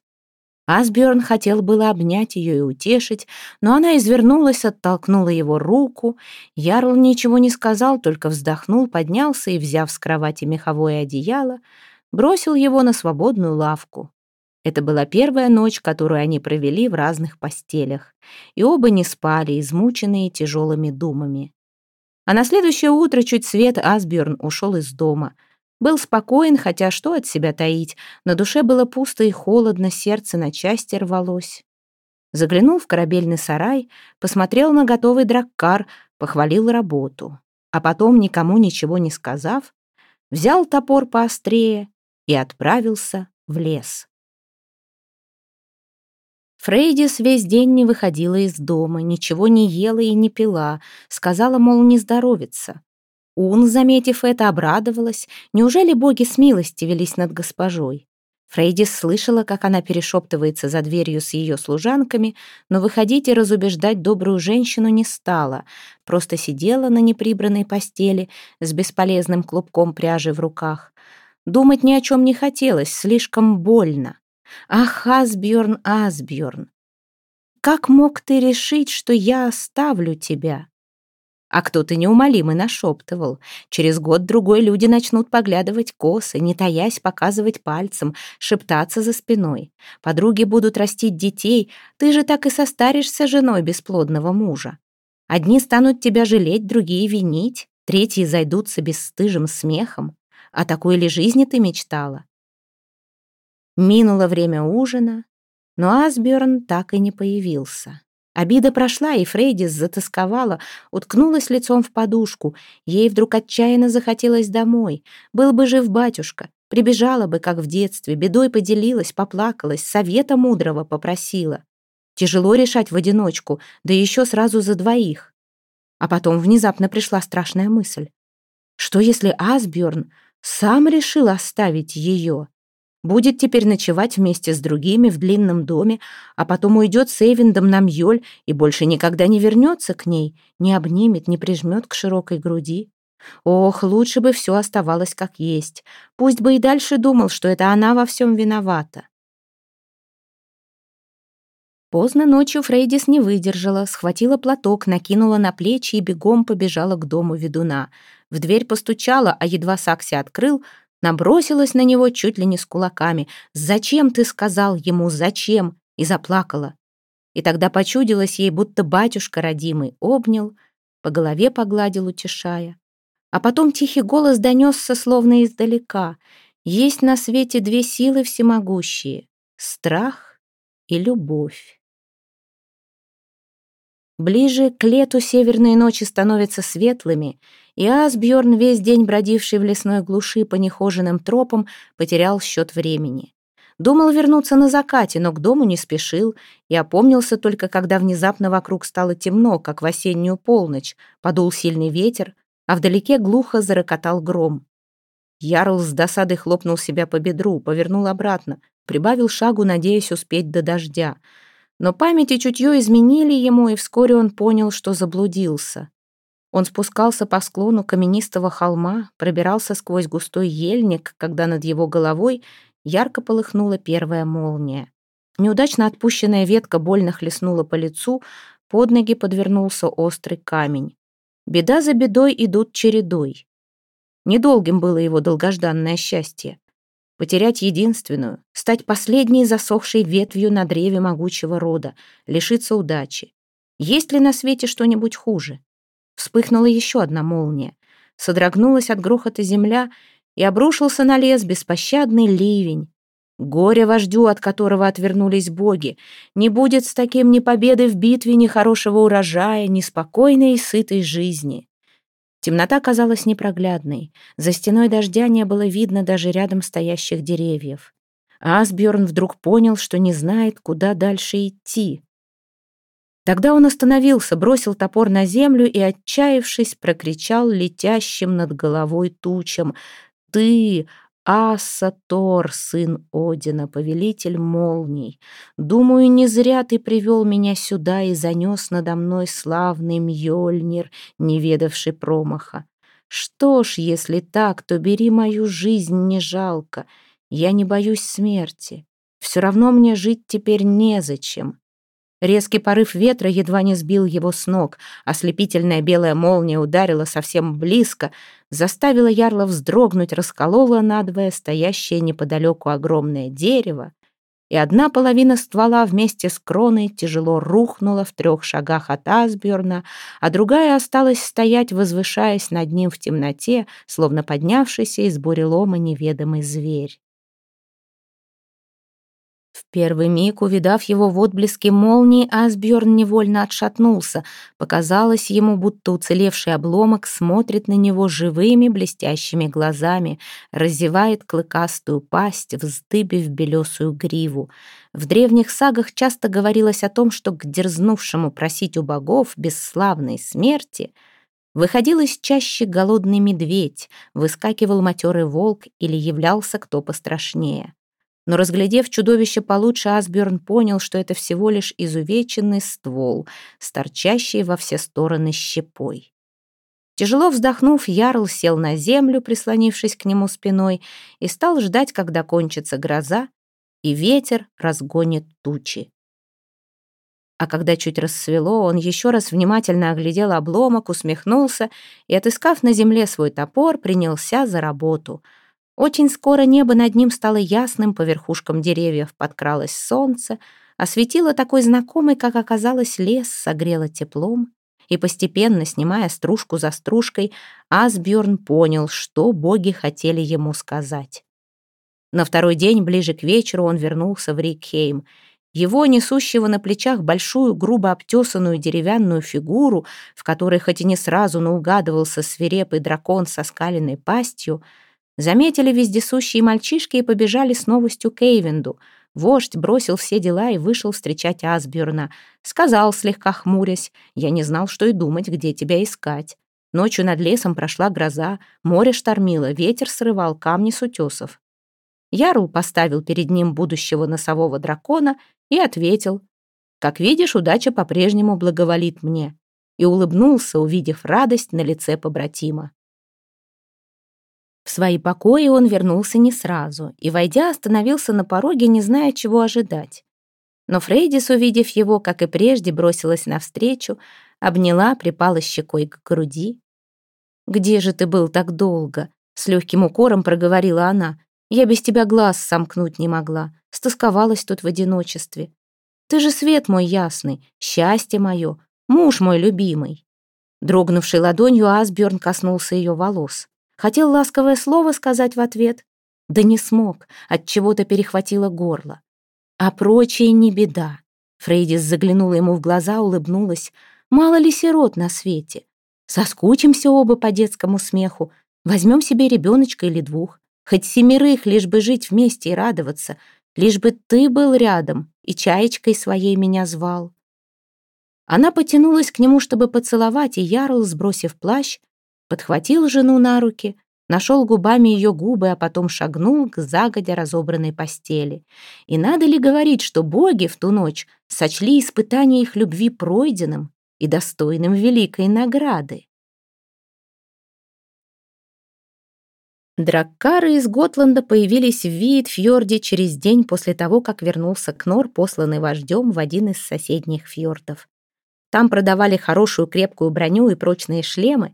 Асбjörn хотел было обнять ее и утешить, но она извернулась, оттолкнула его руку. Ярл ничего не сказал, только вздохнул, поднялся и, взяв с кровати меховое одеяло, бросил его на свободную лавку. Это была первая ночь, которую они провели в разных постелях, и оба не спали, измученные тяжелыми думами. А на следующее утро чуть свет Асбjörn ушел из дома — был спокоен, хотя что от себя таить. На душе было пусто и холодно, сердце на части рвалось. Заглянул в корабельный сарай, посмотрел на готовый драккар, похвалил работу. А потом, никому ничего не сказав, взял топор поострее и отправился в лес. Фрейдис весь день не выходила из дома, ничего не ела и не пила, сказала, мол, не здоровится. Ун, заметив это, обрадовалась. Неужели боги с милости велись над госпожой? Фрейдис слышала, как она перешептывается за дверью с ее служанками, но выходить и разубеждать добрую женщину не стала, просто сидела на неприбранной постели с бесполезным клубком пряжи в руках. Думать ни о чем не хотелось, слишком больно. «Ах, Асбjörn, Асбjörn, как мог ты решить, что я оставлю тебя?» А кто-то неумолимый нашептывал. Через год-другой люди начнут поглядывать косы, не таясь показывать пальцем, шептаться за спиной. Подруги будут растить детей, ты же так и состаришься женой бесплодного мужа. Одни станут тебя жалеть, другие винить, третьи зайдутся бесстыжим смехом. О такой ли жизни ты мечтала? Минуло время ужина, но Асбjörn так и не появился. Обида прошла, и Фрейдис затасковала, уткнулась лицом в подушку. Ей вдруг отчаянно захотелось домой. Был бы жив батюшка, прибежала бы, как в детстве, бедой поделилась, поплакалась, совета мудрого попросила. Тяжело решать в одиночку, да еще сразу за двоих. А потом внезапно пришла страшная мысль. Что если Асбjörn сам решил оставить ее? Будет теперь ночевать вместе с другими в длинном доме, а потом уйдет с Эйвиндом на Мьёль и больше никогда не вернется к ней, не обнимет, не прижмет к широкой груди. Ох, лучше бы все оставалось как есть. Пусть бы и дальше думал, что это она во всем виновата. Поздно ночью Фрейдис не выдержала, схватила платок, накинула на плечи и бегом побежала к дому ведуна. В дверь постучала, а едва Сакси открыл, Набросилась на него чуть ли не с кулаками. «Зачем ты сказал ему, зачем?» И заплакала. И тогда почудилось ей, будто батюшка родимый обнял, по голове погладил, утешая. А потом тихий голос донесся словно издалека. Есть на свете две силы всемогущие — страх и любовь. Ближе к лету северные ночи становятся светлыми, и Асбjörn, весь день бродивший в лесной глуши по нехоженным тропам, потерял счет времени. Думал вернуться на закате, но к дому не спешил и опомнился только, когда внезапно вокруг стало темно, как в осеннюю полночь, подул сильный ветер, а вдалеке глухо зарокотал гром. Ярл с досадой хлопнул себя по бедру, повернул обратно, прибавил шагу, надеясь успеть до дождя. Но память и чутье изменили ему, и вскоре он понял, что заблудился. Он спускался по склону каменистого холма, пробирался сквозь густой ельник, когда над его головой ярко полыхнула первая молния. Неудачно отпущенная ветка больно хлестнула по лицу, под ноги подвернулся острый камень. Беда за бедой идут чередой. Недолгим было его долгожданное счастье. Потерять единственную, стать последней засохшей ветвью на древе могучего рода, лишиться удачи. Есть ли на свете что-нибудь хуже? Вспыхнула еще одна молния. Содрогнулась от грохота земля, и обрушился на лес беспощадный ливень. Горе вождю, от которого отвернулись боги. Не будет с таким ни победы в битве, ни хорошего урожая, ни спокойной и сытой жизни. Темнота казалась непроглядной. За стеной дождя не было видно даже рядом стоящих деревьев. Асбjörn вдруг понял, что не знает, куда дальше идти. Тогда он остановился, бросил топор на землю и, отчаявшись, прокричал летящим над головой тучам. «Ты, Аса Тор, сын Одина, повелитель молний, думаю, не зря ты привел меня сюда и занес надо мной славный Мьёльнир, не ведавший промаха. Что ж, если так, то бери мою жизнь, не жалко. Я не боюсь смерти. Все равно мне жить теперь незачем. Резкий порыв ветра едва не сбил его с ног. Ослепительная белая молния ударила совсем близко, заставила Ярла вздрогнуть, расколола надвое стоящее неподалеку огромное дерево, и одна половина ствола вместе с кроной тяжело рухнула в трех шагах от Асберна, а другая осталась стоять, возвышаясь над ним в темноте, словно поднявшийся из бурелома неведомый зверь. В первый миг, увидав его в отблеске молнии, Асбjörn невольно отшатнулся. Показалось ему, будто уцелевший обломок смотрит на него живыми блестящими глазами, разевает клыкастую пасть, вздыбив белесую гриву. В древних сагах часто говорилось о том, что к дерзнувшему просить у богов бесславной смерти выходил из чаще голодный медведь, выскакивал матерый волк или являлся кто пострашнее. Но, разглядев чудовище получше, Асберн понял, что это всего лишь изувеченный ствол, сторчащий во все стороны щепой. Тяжело вздохнув, Ярл сел на землю, прислонившись к нему спиной, и стал ждать, когда кончится гроза, и ветер разгонит тучи. А когда чуть рассвело, он еще раз внимательно оглядел обломок, усмехнулся и, отыскав на земле свой топор, принялся за работу. Очень скоро небо над ним стало ясным, по верхушкам деревьев подкралось солнце, осветило такой знакомый, как оказалось, лес, согрело теплом, и постепенно, снимая стружку за стружкой, Асбjörn понял, что боги хотели ему сказать. На второй день, ближе к вечеру, он вернулся в Рикхейм — его, несущего на плечах большую, грубо обтесанную деревянную фигуру, в которой хоть и не сразу, но угадывался свирепый дракон со скаленной пастью, заметили вездесущие мальчишки и побежали с новостью к Эйвенду. Вождь бросил все дела и вышел встречать Асбюрна. Сказал, слегка хмурясь, «Я не знал, что и думать, где тебя искать». Ночью над лесом прошла гроза, море штормило, ветер срывал камни с утесов. Ярл поставил перед ним будущего носового дракона и ответил, «Как видишь, удача по-прежнему благоволит мне», и улыбнулся, увидев радость на лице побратима. В свои покои он вернулся не сразу и, войдя, остановился на пороге, не зная, чего ожидать. Но Фрейдис, увидев его, как и прежде, бросилась навстречу, обняла, припала щекой к груди. «Где же ты был так долго?» — с легким укором проговорила она. «Я без тебя глаз сомкнуть не могла стосковалась тут в одиночестве. Ты же свет мой ясный, счастье мое, муж мой любимый». Дрогнувшей ладонью Асбjörn коснулся ее волос. Хотел ласковое слово сказать в ответ, да не смог, от чего-то перехватило горло. А прочее не беда. Фрейдис заглянула ему в глаза, улыбнулась. Мало ли сирот на свете. Соскучимся оба по детскому смеху. Возьмем себе ребеночка или двух. Хоть семерых, лишь бы жить вместе и радоваться. Лишь бы ты был рядом и чаечкой своей меня звал. Она потянулась к нему, чтобы поцеловать, и Ярл, сбросив плащ, подхватил жену на руки, нашел губами ее губы, а потом шагнул к загодя разобранной постели. И надо ли говорить, что боги в ту ночь сочли испытание их любви пройденным и достойным великой награды? Драккары из Готланда появились в Виит-фьорде через день после того, как вернулся Кнор, посланный вождем в один из соседних фьордов. Там продавали хорошую крепкую броню и прочные шлемы.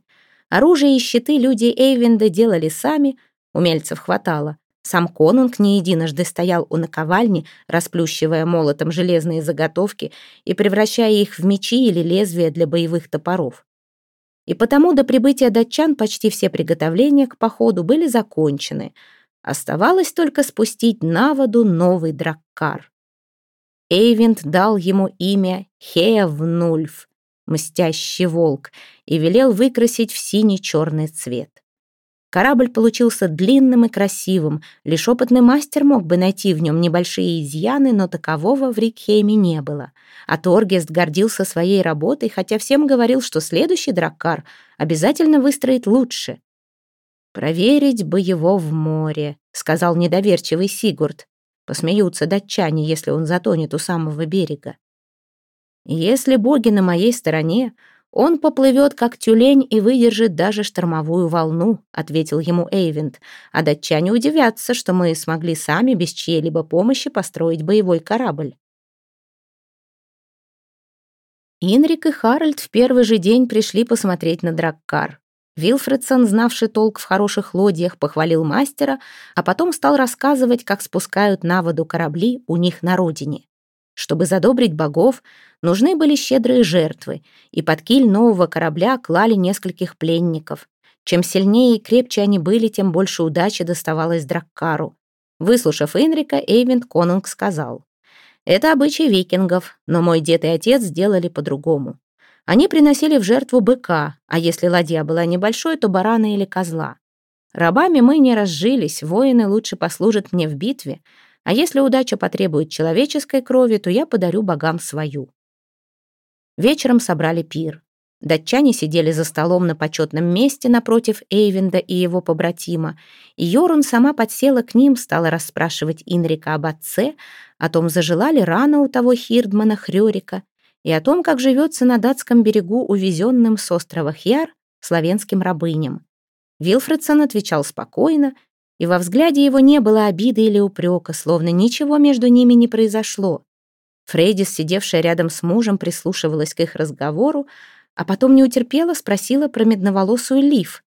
Оружие и щиты люди Эйвенда делали сами, умельцев хватало. Сам конунг не единожды стоял у наковальни, расплющивая молотом железные заготовки и превращая их в мечи или лезвия для боевых топоров и потому до прибытия датчан почти все приготовления к походу были закончены. Оставалось только спустить на воду новый драккар. Эйвинд дал ему имя Хеавнульф, мстящий волк, и велел выкрасить в синий-черный цвет. Корабль получился длинным и красивым, лишь опытный мастер мог бы найти в нем небольшие изъяны, но такового в Рикхейме не было. А Торгест гордился своей работой, хотя всем говорил, что следующий драккар обязательно выстроит лучше. «Проверить бы его в море», — сказал недоверчивый Сигурд. Посмеются датчане, если он затонет у самого берега. «Если боги на моей стороне, «Он поплывет, как тюлень, и выдержит даже штормовую волну», — ответил ему Эйвент. «А датчане удивятся, что мы смогли сами без чьей-либо помощи построить боевой корабль». Инрик и Харальд в первый же день пришли посмотреть на Драккар. Вилфредсон, знавший толк в хороших лодьях, похвалил мастера, а потом стал рассказывать, как спускают на воду корабли у них на родине. Чтобы задобрить богов, нужны были щедрые жертвы, и под киль нового корабля клали нескольких пленников. Чем сильнее и крепче они были, тем больше удачи доставалось Драккару. Выслушав Энрика, Эйвент Конунг сказал, «Это обычай викингов, но мой дед и отец сделали по-другому. Они приносили в жертву быка, а если ладья была небольшой, то барана или козла. Рабами мы не разжились, воины лучше послужат мне в битве, а если удача потребует человеческой крови, то я подарю богам свою. Вечером собрали пир. Датчане сидели за столом на почетном месте напротив Эйвенда и его побратима, и Йорун сама подсела к ним, стала расспрашивать Инрика об отце, о том, зажила ли рана у того Хирдмана Хрёрика, и о том, как живется на датском берегу увезенным с острова Хьяр славянским рабыням. Вилфредсон отвечал спокойно, и во взгляде его не было обиды или упрека, словно ничего между ними не произошло. Фрейдис, сидевшая рядом с мужем, прислушивалась к их разговору, а потом не утерпела, спросила про медноволосую Лив.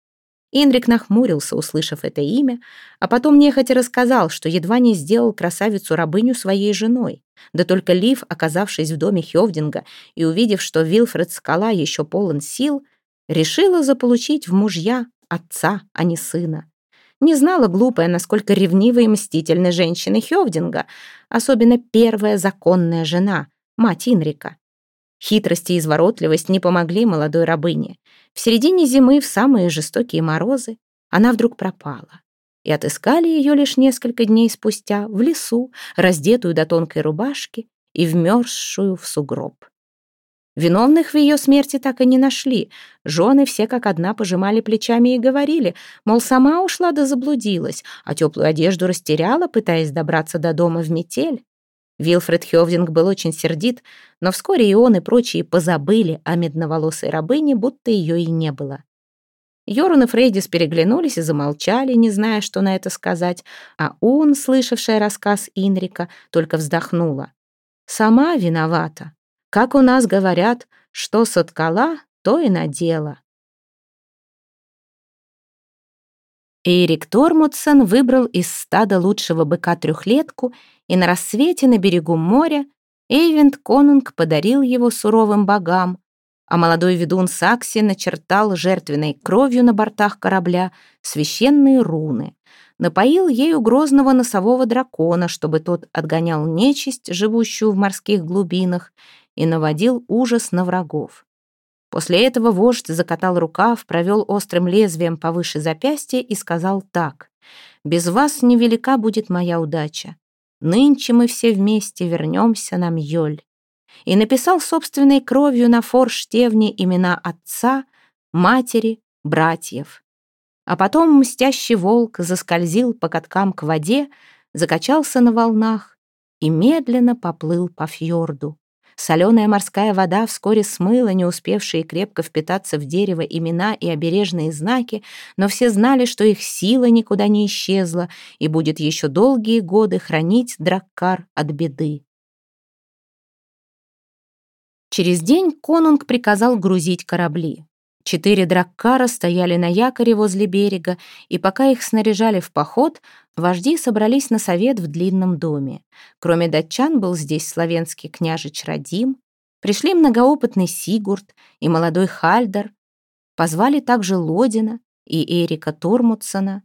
Инрик нахмурился, услышав это имя, а потом нехотя рассказал, что едва не сделал красавицу-рабыню своей женой. Да только Лив, оказавшись в доме Хёвдинга и увидев, что Вилфред Скала еще полон сил, решила заполучить в мужья отца, а не сына. Не знала глупая, насколько ревнивой и мстительной женщины Хёвдинга, особенно первая законная жена, мать Инрика. Хитрости и изворотливость не помогли молодой рабыне. В середине зимы, в самые жестокие морозы, она вдруг пропала. И отыскали ее лишь несколько дней спустя в лесу, раздетую до тонкой рубашки и вмерзшую в сугроб. Виновных в ее смерти так и не нашли. Жены все как одна пожимали плечами и говорили, мол, сама ушла да заблудилась, а теплую одежду растеряла, пытаясь добраться до дома в метель. Вилфред Хёвдинг был очень сердит, но вскоре и он, и прочие позабыли о медноволосой рабыне, будто ее и не было. Йорун и Фрейдис переглянулись и замолчали, не зная, что на это сказать, а Ун, слышавшая рассказ Инрика, только вздохнула. «Сама виновата. Как у нас говорят, что соткала, то и надела». Эрик Тормутсон выбрал из стада лучшего быка трехлетку, и на рассвете на берегу моря Эйвент Конунг подарил его суровым богам, а молодой ведун Сакси начертал жертвенной кровью на бортах корабля священные руны, напоил ею грозного носового дракона, чтобы тот отгонял нечисть, живущую в морских глубинах, и наводил ужас на врагов. После этого вождь закатал рукав, провел острым лезвием повыше запястья и сказал так. «Без вас невелика будет моя удача. Нынче мы все вместе вернемся на Мьёль». И написал собственной кровью на форштевне имена отца, матери, братьев. А потом мстящий волк заскользил по каткам к воде, закачался на волнах и медленно поплыл по фьорду. Соленая морская вода вскоре смыла не успевшие крепко впитаться в дерево имена и обережные знаки, но все знали, что их сила никуда не исчезла и будет еще долгие годы хранить Драккар от беды. Через день конунг приказал грузить корабли. Четыре драккара стояли на якоре возле берега, и пока их снаряжали в поход, вожди собрались на совет в длинном доме. Кроме датчан был здесь славянский княжич Радим, пришли многоопытный Сигурд и молодой Хальдар, позвали также Лодина и Эрика Тормутсона.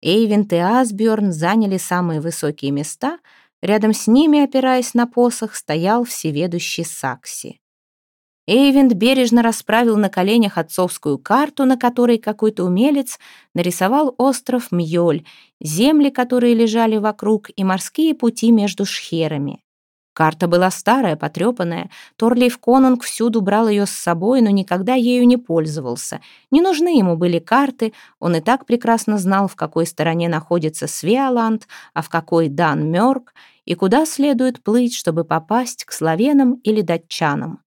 Эйвент и Асбjörn заняли самые высокие места, рядом с ними, опираясь на посох, стоял всеведущий Сакси. Эйвинд бережно расправил на коленях отцовскую карту, на которой какой-то умелец нарисовал остров Мьёль, земли, которые лежали вокруг, и морские пути между шхерами. Карта была старая, потрепанная. Торлейф Конунг всюду брал ее с собой, но никогда ею не пользовался. Не нужны ему были карты, он и так прекрасно знал, в какой стороне находится Свеоланд, а в какой Дан Мёрк, и куда следует плыть, чтобы попасть к славянам или датчанам.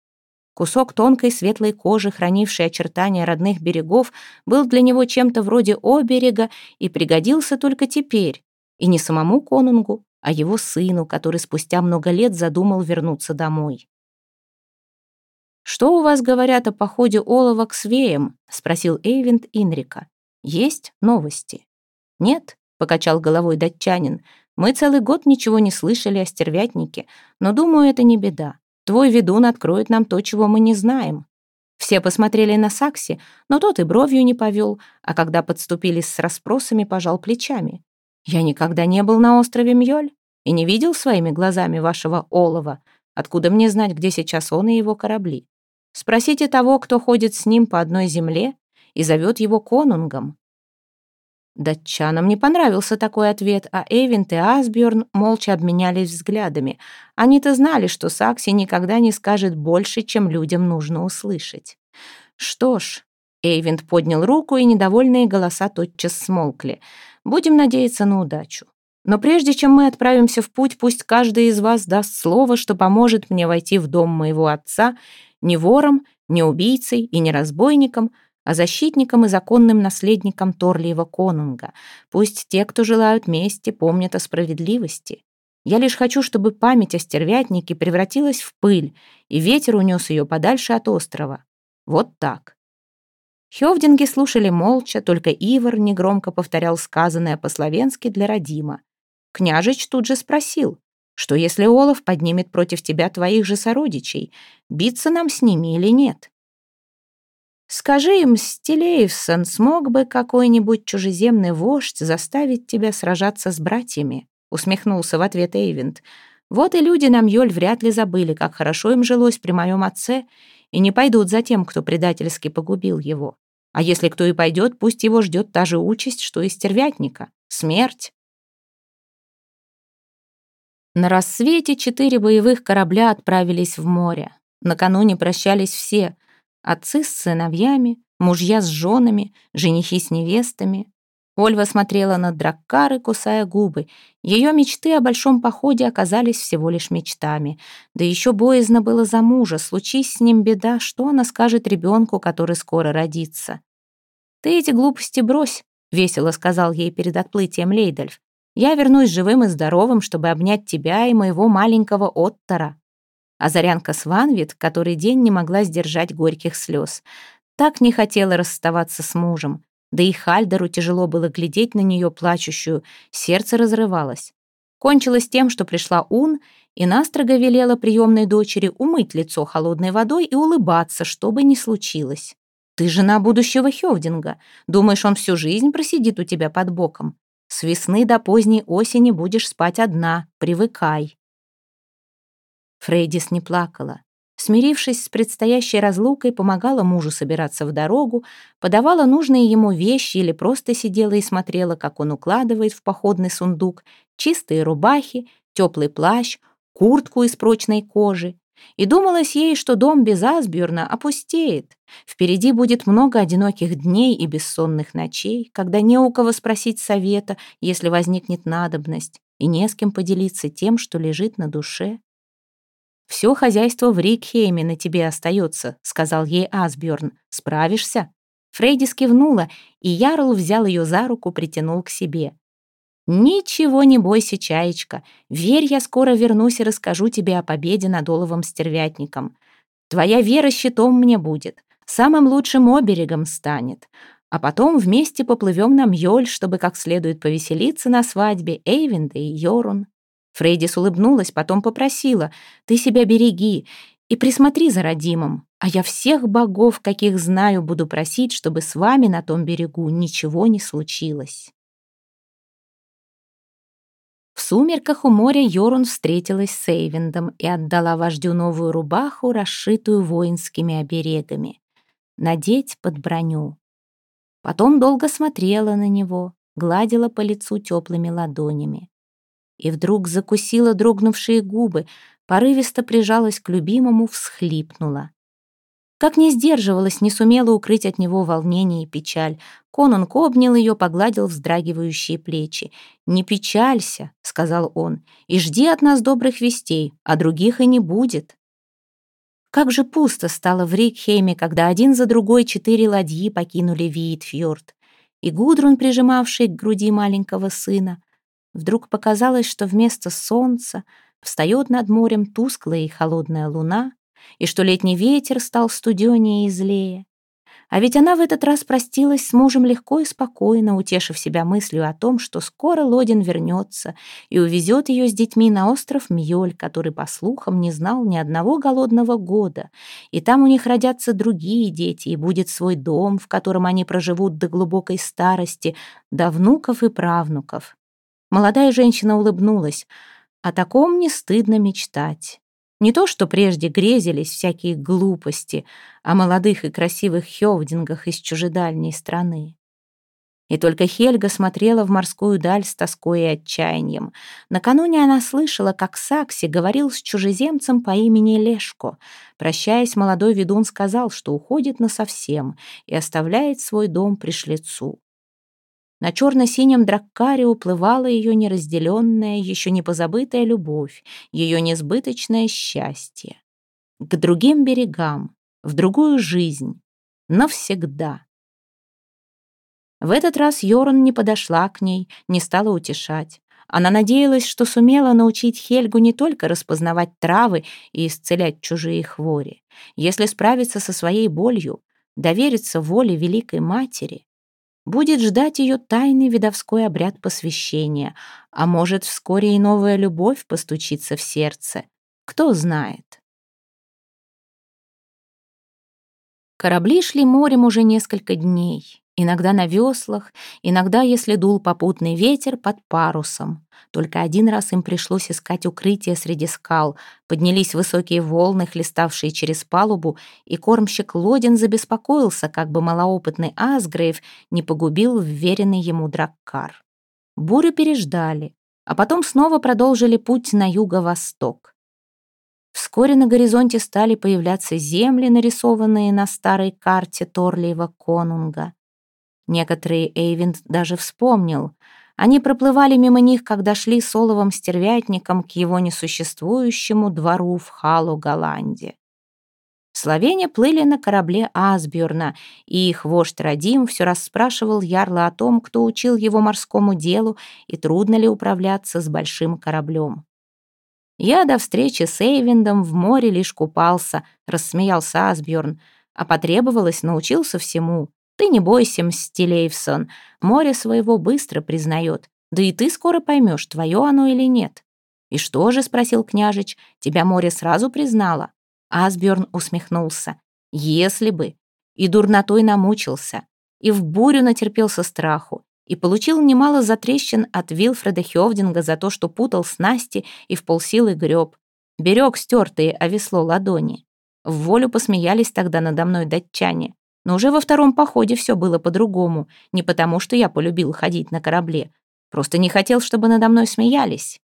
Кусок тонкой светлой кожи, хранивший очертания родных берегов, был для него чем-то вроде оберега и пригодился только теперь. И не самому конунгу, а его сыну, который спустя много лет задумал вернуться домой. «Что у вас говорят о походе Олова к Свеям?» — спросил Эйвинд Инрика. «Есть новости?» «Нет», — покачал головой датчанин, «мы целый год ничего не слышали о стервятнике, но, думаю, это не беда. Твой ведун откроет нам то, чего мы не знаем». Все посмотрели на Сакси, но тот и бровью не повел, а когда подступились с расспросами, пожал плечами. «Я никогда не был на острове Мьёль и не видел своими глазами вашего олова. Откуда мне знать, где сейчас он и его корабли? Спросите того, кто ходит с ним по одной земле и зовет его конунгом. Датчанам не понравился такой ответ, а Эйвент и Асбjörn молча обменялись взглядами. Они-то знали, что Сакси никогда не скажет больше, чем людям нужно услышать. Что ж, Эйвент поднял руку, и недовольные голоса тотчас смолкли. Будем надеяться на удачу. Но прежде чем мы отправимся в путь, пусть каждый из вас даст слово, что поможет мне войти в дом моего отца ни вором, ни убийцей и ни разбойником, а защитником и законным наследником Торлиева конунга. Пусть те, кто желают мести, помнят о справедливости. Я лишь хочу, чтобы память о стервятнике превратилась в пыль, и ветер унес ее подальше от острова. Вот так. Хевдинги слушали молча, только Ивар негромко повторял сказанное по-словенски для Родима. Княжич тут же спросил, что если Олаф поднимет против тебя твоих же сородичей, биться нам с ними или нет? Скажи им, Стилеевсон, смог бы какой-нибудь чужеземный вождь заставить тебя сражаться с братьями? Усмехнулся в ответ Эйвент. Вот и люди на Мьёль вряд ли забыли, как хорошо им жилось при моем отце, и не пойдут за тем, кто предательски погубил его. А если кто и пойдет, пусть его ждет та же участь, что и стервятника — смерть. На рассвете четыре боевых корабля отправились в море. Накануне прощались все — Отцы с сыновьями, мужья с женами, женихи с невестами. Ольва смотрела на драккары, кусая губы. Ее мечты о большом походе оказались всего лишь мечтами. Да еще боязно было за мужа. Случись с ним беда, что она скажет ребенку, который скоро родится? «Ты эти глупости брось», — весело сказал ей перед отплытием Лейдольф. «Я вернусь живым и здоровым, чтобы обнять тебя и моего маленького Оттора» а Зарянка Сванвит который день не могла сдержать горьких слез. Так не хотела расставаться с мужем. Да и Хальдеру тяжело было глядеть на нее плачущую, сердце разрывалось. Кончилось тем, что пришла Ун, и настрого велела приемной дочери умыть лицо холодной водой и улыбаться, что бы ни случилось. «Ты жена будущего Хевдинга. Думаешь, он всю жизнь просидит у тебя под боком? С весны до поздней осени будешь спать одна, привыкай». Фрейдис не плакала. Смирившись с предстоящей разлукой, помогала мужу собираться в дорогу, подавала нужные ему вещи или просто сидела и смотрела, как он укладывает в походный сундук чистые рубахи, теплый плащ, куртку из прочной кожи. И думалось ей, что дом без Асбюрна опустеет. Впереди будет много одиноких дней и бессонных ночей, когда не у кого спросить совета, если возникнет надобность, и не с кем поделиться тем, что лежит на душе. «Все хозяйство в Рикхейме на тебе остается», — сказал ей Асбjörn. «Справишься?» Фрейдис кивнула, и Ярл взял ее за руку, притянул к себе. «Ничего не бойся, чаечка. Верь, я скоро вернусь и расскажу тебе о победе над оловым стервятником. Твоя вера щитом мне будет, самым лучшим оберегом станет. А потом вместе поплывем на Мьёль, чтобы как следует повеселиться на свадьбе Эйвинда и Йорун». Фрейдис улыбнулась, потом попросила, «Ты себя береги и присмотри за родимым, а я всех богов, каких знаю, буду просить, чтобы с вами на том берегу ничего не случилось». В сумерках у моря Йорун встретилась с Эйвендом и отдала вождю новую рубаху, расшитую воинскими оберегами. Надеть под броню. Потом долго смотрела на него, гладила по лицу теплыми ладонями и вдруг закусила дрогнувшие губы, порывисто прижалась к любимому, всхлипнула. Как не сдерживалась, не сумела укрыть от него волнение и печаль. Конунг обнял ее, погладил вздрагивающие плечи. «Не печалься», — сказал он, — «и жди от нас добрых вестей, а других и не будет». Как же пусто стало в Рикхейме, когда один за другой четыре ладьи покинули Виитфьорд. И Гудрун, прижимавший к груди маленького сына, Вдруг показалось, что вместо солнца встает над морем тусклая и холодная луна, и что летний ветер стал студенее и злее. А ведь она в этот раз простилась с мужем легко и спокойно, утешив себя мыслью о том, что скоро Лодин вернется и увезет ее с детьми на остров Мьёль, который, по слухам, не знал ни одного голодного года. И там у них родятся другие дети, и будет свой дом, в котором они проживут до глубокой старости, до внуков и правнуков. Молодая женщина улыбнулась. О таком не стыдно мечтать. Не то, что прежде грезились всякие глупости о молодых и красивых хёвдингах из чужедальней страны. И только Хельга смотрела в морскую даль с тоской и отчаянием. Накануне она слышала, как Сакси говорил с чужеземцем по имени Лешко. Прощаясь, молодой ведун сказал, что уходит насовсем и оставляет свой дом пришлицу. На черно-синем драккаре уплывала ее неразделенная, еще не позабытая любовь, ее несбыточное счастье. К другим берегам, в другую жизнь, навсегда. В этот раз Йоран не подошла к ней, не стала утешать. Она надеялась, что сумела научить Хельгу не только распознавать травы и исцелять чужие хвори. Если справиться со своей болью, довериться воле Великой Матери, будет ждать ее тайный видовской обряд посвящения, а может, вскоре и новая любовь постучится в сердце. Кто знает. Корабли шли морем уже несколько дней. Иногда на веслах, иногда, если дул попутный ветер, под парусом. Только один раз им пришлось искать укрытие среди скал. Поднялись высокие волны, хлеставшие через палубу, и кормщик Лодин забеспокоился, как бы малоопытный Асгрейв не погубил вверенный ему драккар. Бурю переждали, а потом снова продолжили путь на юго-восток. Вскоре на горизонте стали появляться земли, нарисованные на старой карте Торлиева конунга. Некоторые Эйвинд даже вспомнил. Они проплывали мимо них, когда шли с оловом стервятником к его несуществующему двору в Халу-Голланде. Словения плыли на корабле Асбюрна, и их вождь Радим все расспрашивал Ярла о том, кто учил его морскому делу и трудно ли управляться с большим кораблем. «Я до встречи с Эйвиндом в море лишь купался», — рассмеялся Асбjörn, «а потребовалось, научился всему. Ты не бойся, Мстилейвсон, море своего быстро признает. Да и ты скоро поймешь, твое оно или нет. «И что же?» — спросил княжич. «Тебя море сразу признало?» Асбjörn усмехнулся. «Если бы!» И дурнотой намучился, и в бурю натерпелся страху, и получил немало затрещин от Вилфреда Хёвдинга за то, что путал снасти и в полсилы греб. Берег стертые о весло ладони. В волю посмеялись тогда надо мной датчане. Но уже во втором походе все было по-другому. Не потому, что я полюбил ходить на корабле. Просто не хотел, чтобы надо мной смеялись.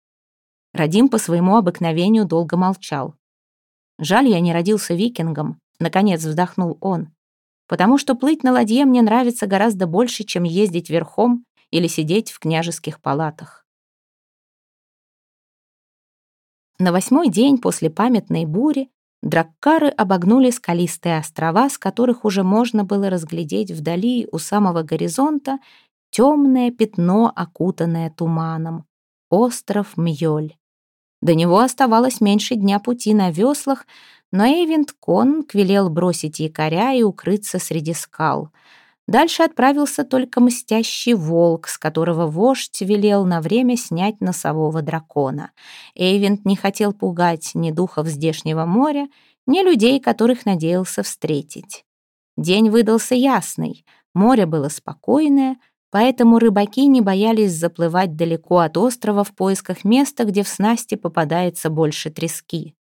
Радим по своему обыкновению долго молчал. Жаль, я не родился викингом. Наконец вздохнул он. Потому что плыть на ладье мне нравится гораздо больше, чем ездить верхом или сидеть в княжеских палатах. На восьмой день после памятной бури Драккары обогнули скалистые острова, с которых уже можно было разглядеть вдали у самого горизонта темное пятно, окутанное туманом. Остров Мьёль. До него оставалось меньше дня пути на веслах, но Эйвинд Конг велел бросить якоря и укрыться среди скал — Дальше отправился только мстящий волк, с которого вождь велел на время снять носового дракона. Эйвент не хотел пугать ни духов здешнего моря, ни людей, которых надеялся встретить. День выдался ясный, море было спокойное, поэтому рыбаки не боялись заплывать далеко от острова в поисках места, где в снасти попадается больше трески.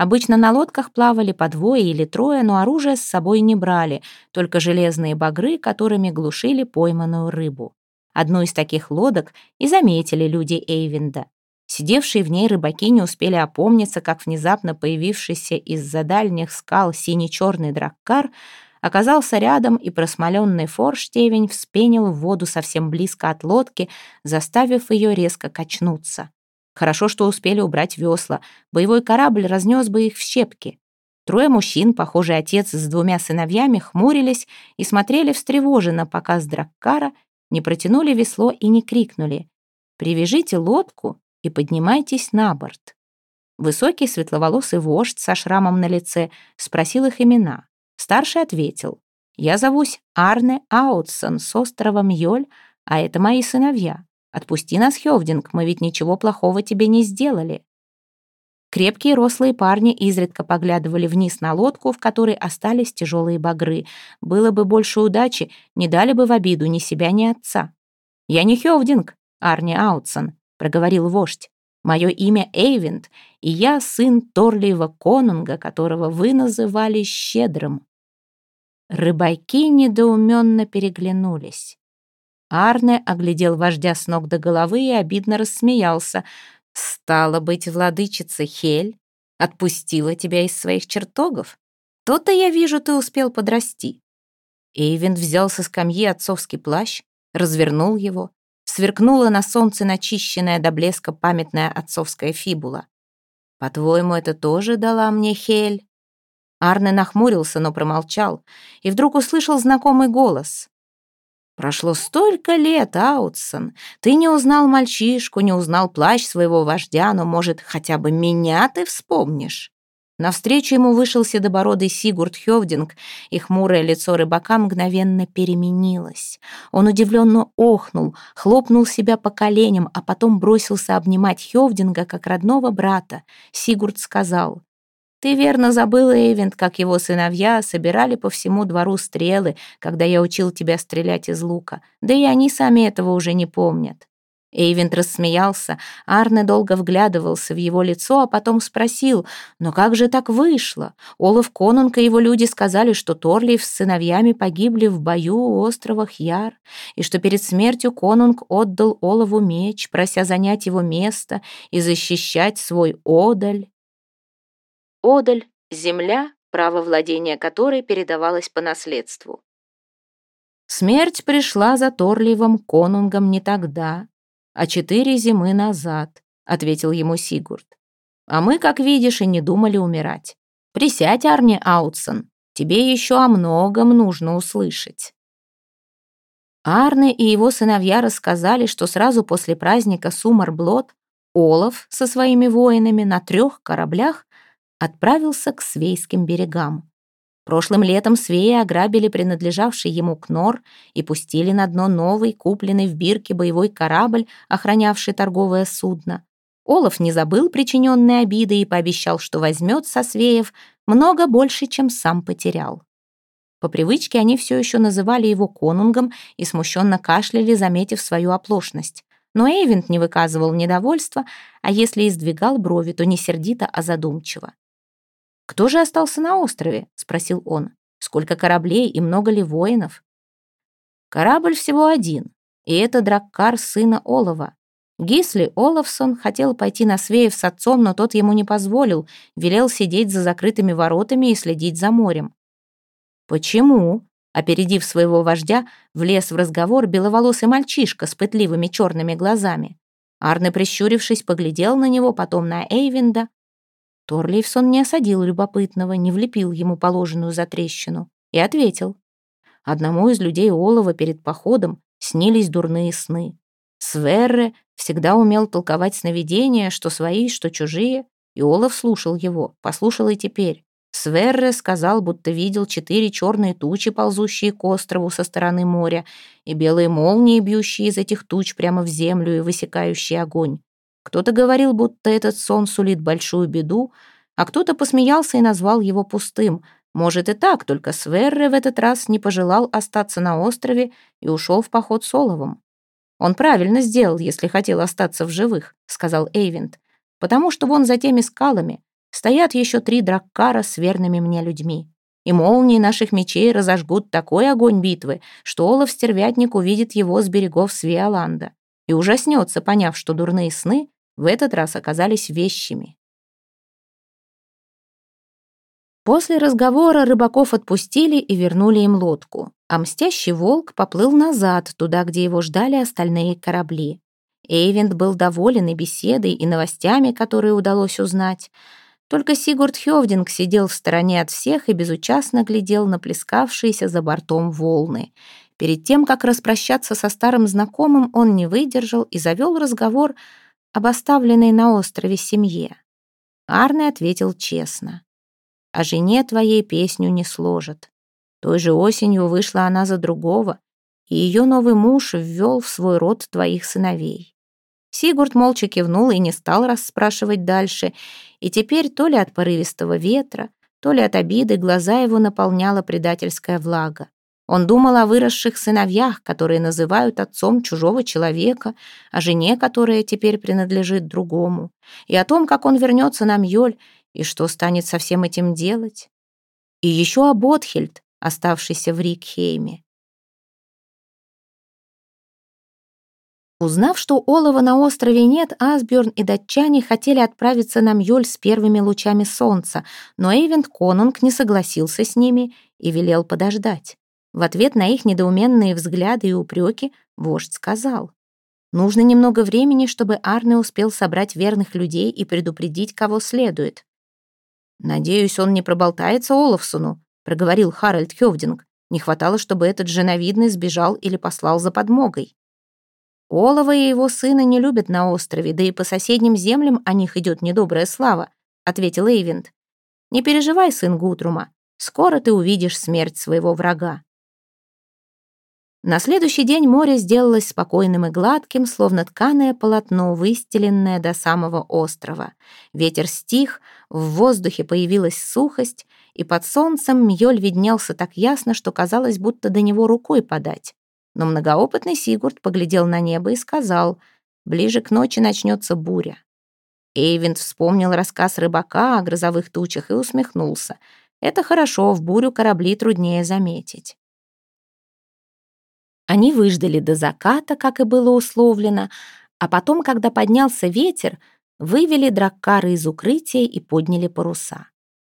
Обычно на лодках плавали по двое или трое, но оружие с собой не брали, только железные багры, которыми глушили пойманную рыбу. Одну из таких лодок и заметили люди Эйвинда. Сидевшие в ней рыбаки не успели опомниться, как внезапно появившийся из-за дальних скал синий-черный драккар оказался рядом, и просмоленный форштевень вспенил в воду совсем близко от лодки, заставив ее резко качнуться. Хорошо, что успели убрать весла. Боевой корабль разнес бы их в щепки. Трое мужчин, похожий отец с двумя сыновьями, хмурились и смотрели встревоженно, пока с Драккара не протянули весло и не крикнули «Привяжите лодку и поднимайтесь на борт». Высокий светловолосый вождь со шрамом на лице спросил их имена. Старший ответил «Я зовусь Арне Аутсон с острова Мьёль, а это мои сыновья. Отпусти нас, Хёвдинг, мы ведь ничего плохого тебе не сделали». Крепкие рослые парни изредка поглядывали вниз на лодку, в которой остались тяжелые багры. Было бы больше удачи, не дали бы в обиду ни себя, ни отца. «Я не Хёвдинг, Арни Аутсон», — проговорил вождь. «Мое имя Эйвинд, и я сын Торлиева Конунга, которого вы называли Щедрым». Рыбаки недоуменно переглянулись. Арне оглядел вождя с ног до головы и обидно рассмеялся. «Стало быть, владычица Хель отпустила тебя из своих чертогов? То-то, я вижу, ты успел подрасти». Эйвент взял со скамьи отцовский плащ, развернул его. Сверкнула на солнце начищенная до блеска памятная отцовская фибула. «По-твоему, это тоже дала мне Хель?» Арне нахмурился, но промолчал, и вдруг услышал знакомый голос. Прошло столько лет, Аутсон. Ты не узнал мальчишку, не узнал плащ своего вождя, но, может, хотя бы меня ты вспомнишь?» Навстречу ему вышел седобородый Сигурд Хёвдинг, и хмурое лицо рыбака мгновенно переменилось. Он удивленно охнул, хлопнул себя по коленям, а потом бросился обнимать Хёвдинга как родного брата. Сигурд сказал, ты верно забыл, Эйвент, как его сыновья собирали по всему двору стрелы, когда я учил тебя стрелять из лука. Да и они сами этого уже не помнят. Эйвент рассмеялся, Арне долго вглядывался в его лицо, а потом спросил, «Но как же так вышло? Олаф Конунг и его люди сказали, что Торлиев с сыновьями погибли в бою у острова Хьяр, и что перед смертью Конунг отдал Олову меч, прося занять его место и защищать свой одаль». Одаль — земля, право владения которой передавалось по наследству. Смерть пришла за Торливым конунгом не тогда, а четыре зимы назад, ответил ему Сигурд. А мы, как видишь, и не думали умирать. Присядь, Арни Аутсон, тебе еще о многом нужно услышать. Арне и его сыновья рассказали, что сразу после праздника Сумарблот Олаф со своими воинами на трех кораблях отправился к Свейским берегам. Прошлым летом Свеи ограбили принадлежавший ему Кнор и пустили на дно новый, купленный в Бирке боевой корабль, охранявший торговое судно. Олаф не забыл причиненные обиды и пообещал, что возьмет со Свеев много больше, чем сам потерял. По привычке они все еще называли его конунгом и смущенно кашляли, заметив свою оплошность. Но Эйвент не выказывал недовольства, а если и сдвигал брови, то не сердито, а задумчиво. «Кто же остался на острове?» — спросил он. «Сколько кораблей и много ли воинов?» «Корабль всего один, и это драккар сына Олова. Гисли Олафсон хотел пойти на Свеев с отцом, но тот ему не позволил, велел сидеть за закрытыми воротами и следить за морем. «Почему?» Опередив своего вождя, влез в разговор беловолосый мальчишка с пытливыми черными глазами. Арне, прищурившись, поглядел на него, потом на Эйвинда. Торлейфсон не осадил любопытного, не влепил ему положенную затрещину и ответил. Одному из людей Олова перед походом снились дурные сны. Сверре всегда умел толковать сновидения, что свои, что чужие, и Олаф слушал его, послушал и теперь. Сверре сказал, будто видел четыре черные тучи, ползущие к острову со стороны моря, и белые молнии, бьющие из этих туч прямо в землю и высекающие огонь. Кто-то говорил, будто этот сон сулит большую беду, а кто-то посмеялся и назвал его пустым. Может и так, только Сверре в этот раз не пожелал остаться на острове и ушел в поход с Оловом. «Он правильно сделал, если хотел остаться в живых», — сказал Эйвент, «потому что вон за теми скалами стоят еще три драккара с верными мне людьми. И молнии наших мечей разожгут такой огонь битвы, что Олаф-стервятник увидит его с берегов Свиоланда и ужаснется, поняв, что дурные сны в этот раз оказались вещими. После разговора рыбаков отпустили и вернули им лодку, а мстящий волк поплыл назад, туда, где его ждали остальные корабли. Эйвент был доволен и беседой, и новостями, которые удалось узнать. Только Сигурд Хёвдинг сидел в стороне от всех и безучастно глядел на плескавшиеся за бортом волны. Перед тем, как распрощаться со старым знакомым, он не выдержал и завел разговор об оставленной на острове семье. Арне ответил честно. «О жене твоей песню не сложат. Той же осенью вышла она за другого, и ее новый муж ввел в свой род твоих сыновей». Сигурд молча кивнул и не стал расспрашивать дальше, и теперь то ли от порывистого ветра, то ли от обиды глаза его наполняла предательская влага. Он думал о выросших сыновьях, которые называют отцом чужого человека, о жене, которая теперь принадлежит другому, и о том, как он вернется на Мьёль и что станет со всем этим делать. И еще об Отхельд, оставшейся в Рикхейме. Узнав, что олова на острове нет, Асбjörn и датчане хотели отправиться на Мьёль с первыми лучами солнца, но Эйвент Конунг не согласился с ними и велел подождать. В ответ на их недоуменные взгляды и упреки вождь сказал, «Нужно немного времени, чтобы Арне успел собрать верных людей и предупредить, кого следует». «Надеюсь, он не проболтается Олафсону», — проговорил Харальд Хёвдинг. Не хватало, чтобы этот женовидный сбежал или послал за подмогой. Олова и его сына не любят на острове, да и по соседним землям о них идет недобрая слава, ответил Эйвинд. Не переживай, сын Гутрума, скоро ты увидишь смерть своего врага. На следующий день море сделалось спокойным и гладким, словно тканое полотно, выстеленное до самого острова. Ветер стих, в воздухе появилась сухость, и под солнцем Мьёль виднелся так ясно, что казалось, будто до него рукой подать. Но многоопытный Сигурд поглядел на небо и сказал, «Ближе к ночи начнется буря». Эйвинд вспомнил рассказ рыбака о грозовых тучах и усмехнулся. «Это хорошо, в бурю корабли труднее заметить». Они выждали до заката, как и было условлено, а потом, когда поднялся ветер, вывели драккары из укрытия и подняли паруса.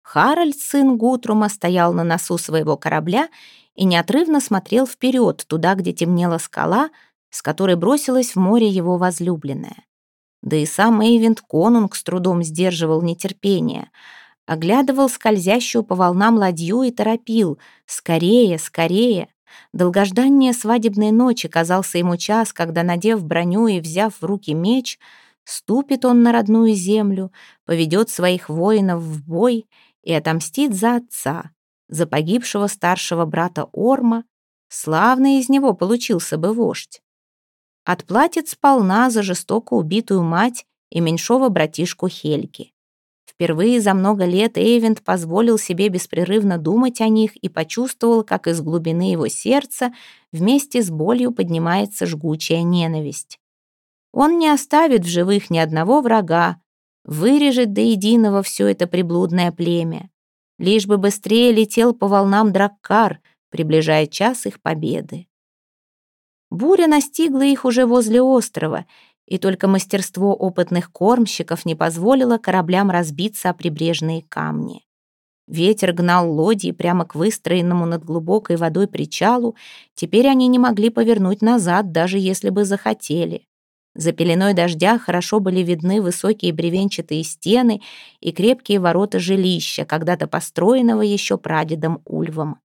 Харальд, сын Гутрума, стоял на носу своего корабля и неотрывно смотрел вперед, туда, где темнела скала, с которой бросилась в море его возлюбленная. Да и сам Эйвент Конунг с трудом сдерживал нетерпение, оглядывал скользящую по волнам ладью и торопил «Скорее, скорее!» Долгожданнее свадебной ночи казался ему час, когда, надев броню и взяв в руки меч, ступит он на родную землю, поведет своих воинов в бой и отомстит за отца, за погибшего старшего брата Орма. Славный из него получился бы вождь. Отплатит сполна за жестоко убитую мать и меньшого братишку Хельки. Впервые за много лет Эйвент позволил себе беспрерывно думать о них и почувствовал, как из глубины его сердца вместе с болью поднимается жгучая ненависть. Он не оставит в живых ни одного врага, вырежет до единого все это приблудное племя. Лишь бы быстрее летел по волнам Драккар, приближая час их победы. Буря настигла их уже возле острова, и только мастерство опытных кормщиков не позволило кораблям разбиться о прибрежные камни. Ветер гнал лодии прямо к выстроенному над глубокой водой причалу, теперь они не могли повернуть назад, даже если бы захотели. За пеленой дождя хорошо были видны высокие бревенчатые стены и крепкие ворота жилища, когда-то построенного еще прадедом Ульвом.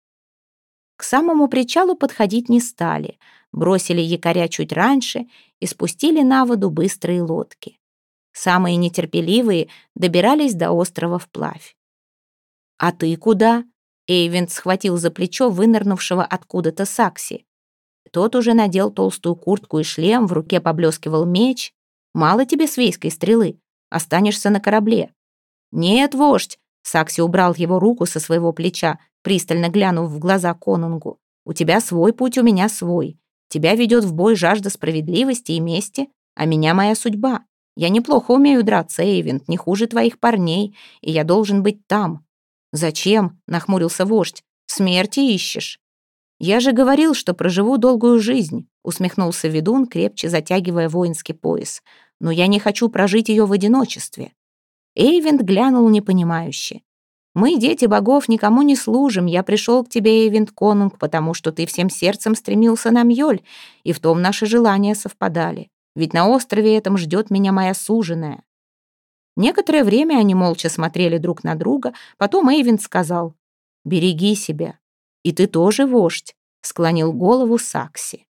К самому причалу подходить не стали, бросили якоря чуть раньше и спустили на воду быстрые лодки. Самые нетерпеливые добирались до острова вплавь. «А ты куда?» Эйвент схватил за плечо вынырнувшего откуда-то Сакси. Тот уже надел толстую куртку и шлем, в руке поблескивал меч. «Мало тебе свейской стрелы, останешься на корабле». «Нет, вождь!» Сакси убрал его руку со своего плеча, пристально глянув в глаза конунгу. «У тебя свой путь, у меня свой. Тебя ведет в бой жажда справедливости и мести, а меня моя судьба. Я неплохо умею драться, Эйвент, не хуже твоих парней, и я должен быть там». «Зачем?» — нахмурился вождь. «Смерти ищешь». «Я же говорил, что проживу долгую жизнь», — усмехнулся ведун, крепче затягивая воинский пояс. «Но я не хочу прожить ее в одиночестве». Эйвент глянул непонимающе. Мы, дети богов, никому не служим. Я пришел к тебе, Эйвент Конунг, потому что ты всем сердцем стремился на Мьёль, и в том наши желания совпадали. Ведь на острове этом ждет меня моя суженая». Некоторое время они молча смотрели друг на друга, потом Эйвент сказал, «Береги себя. И ты тоже вождь», — склонил голову Сакси.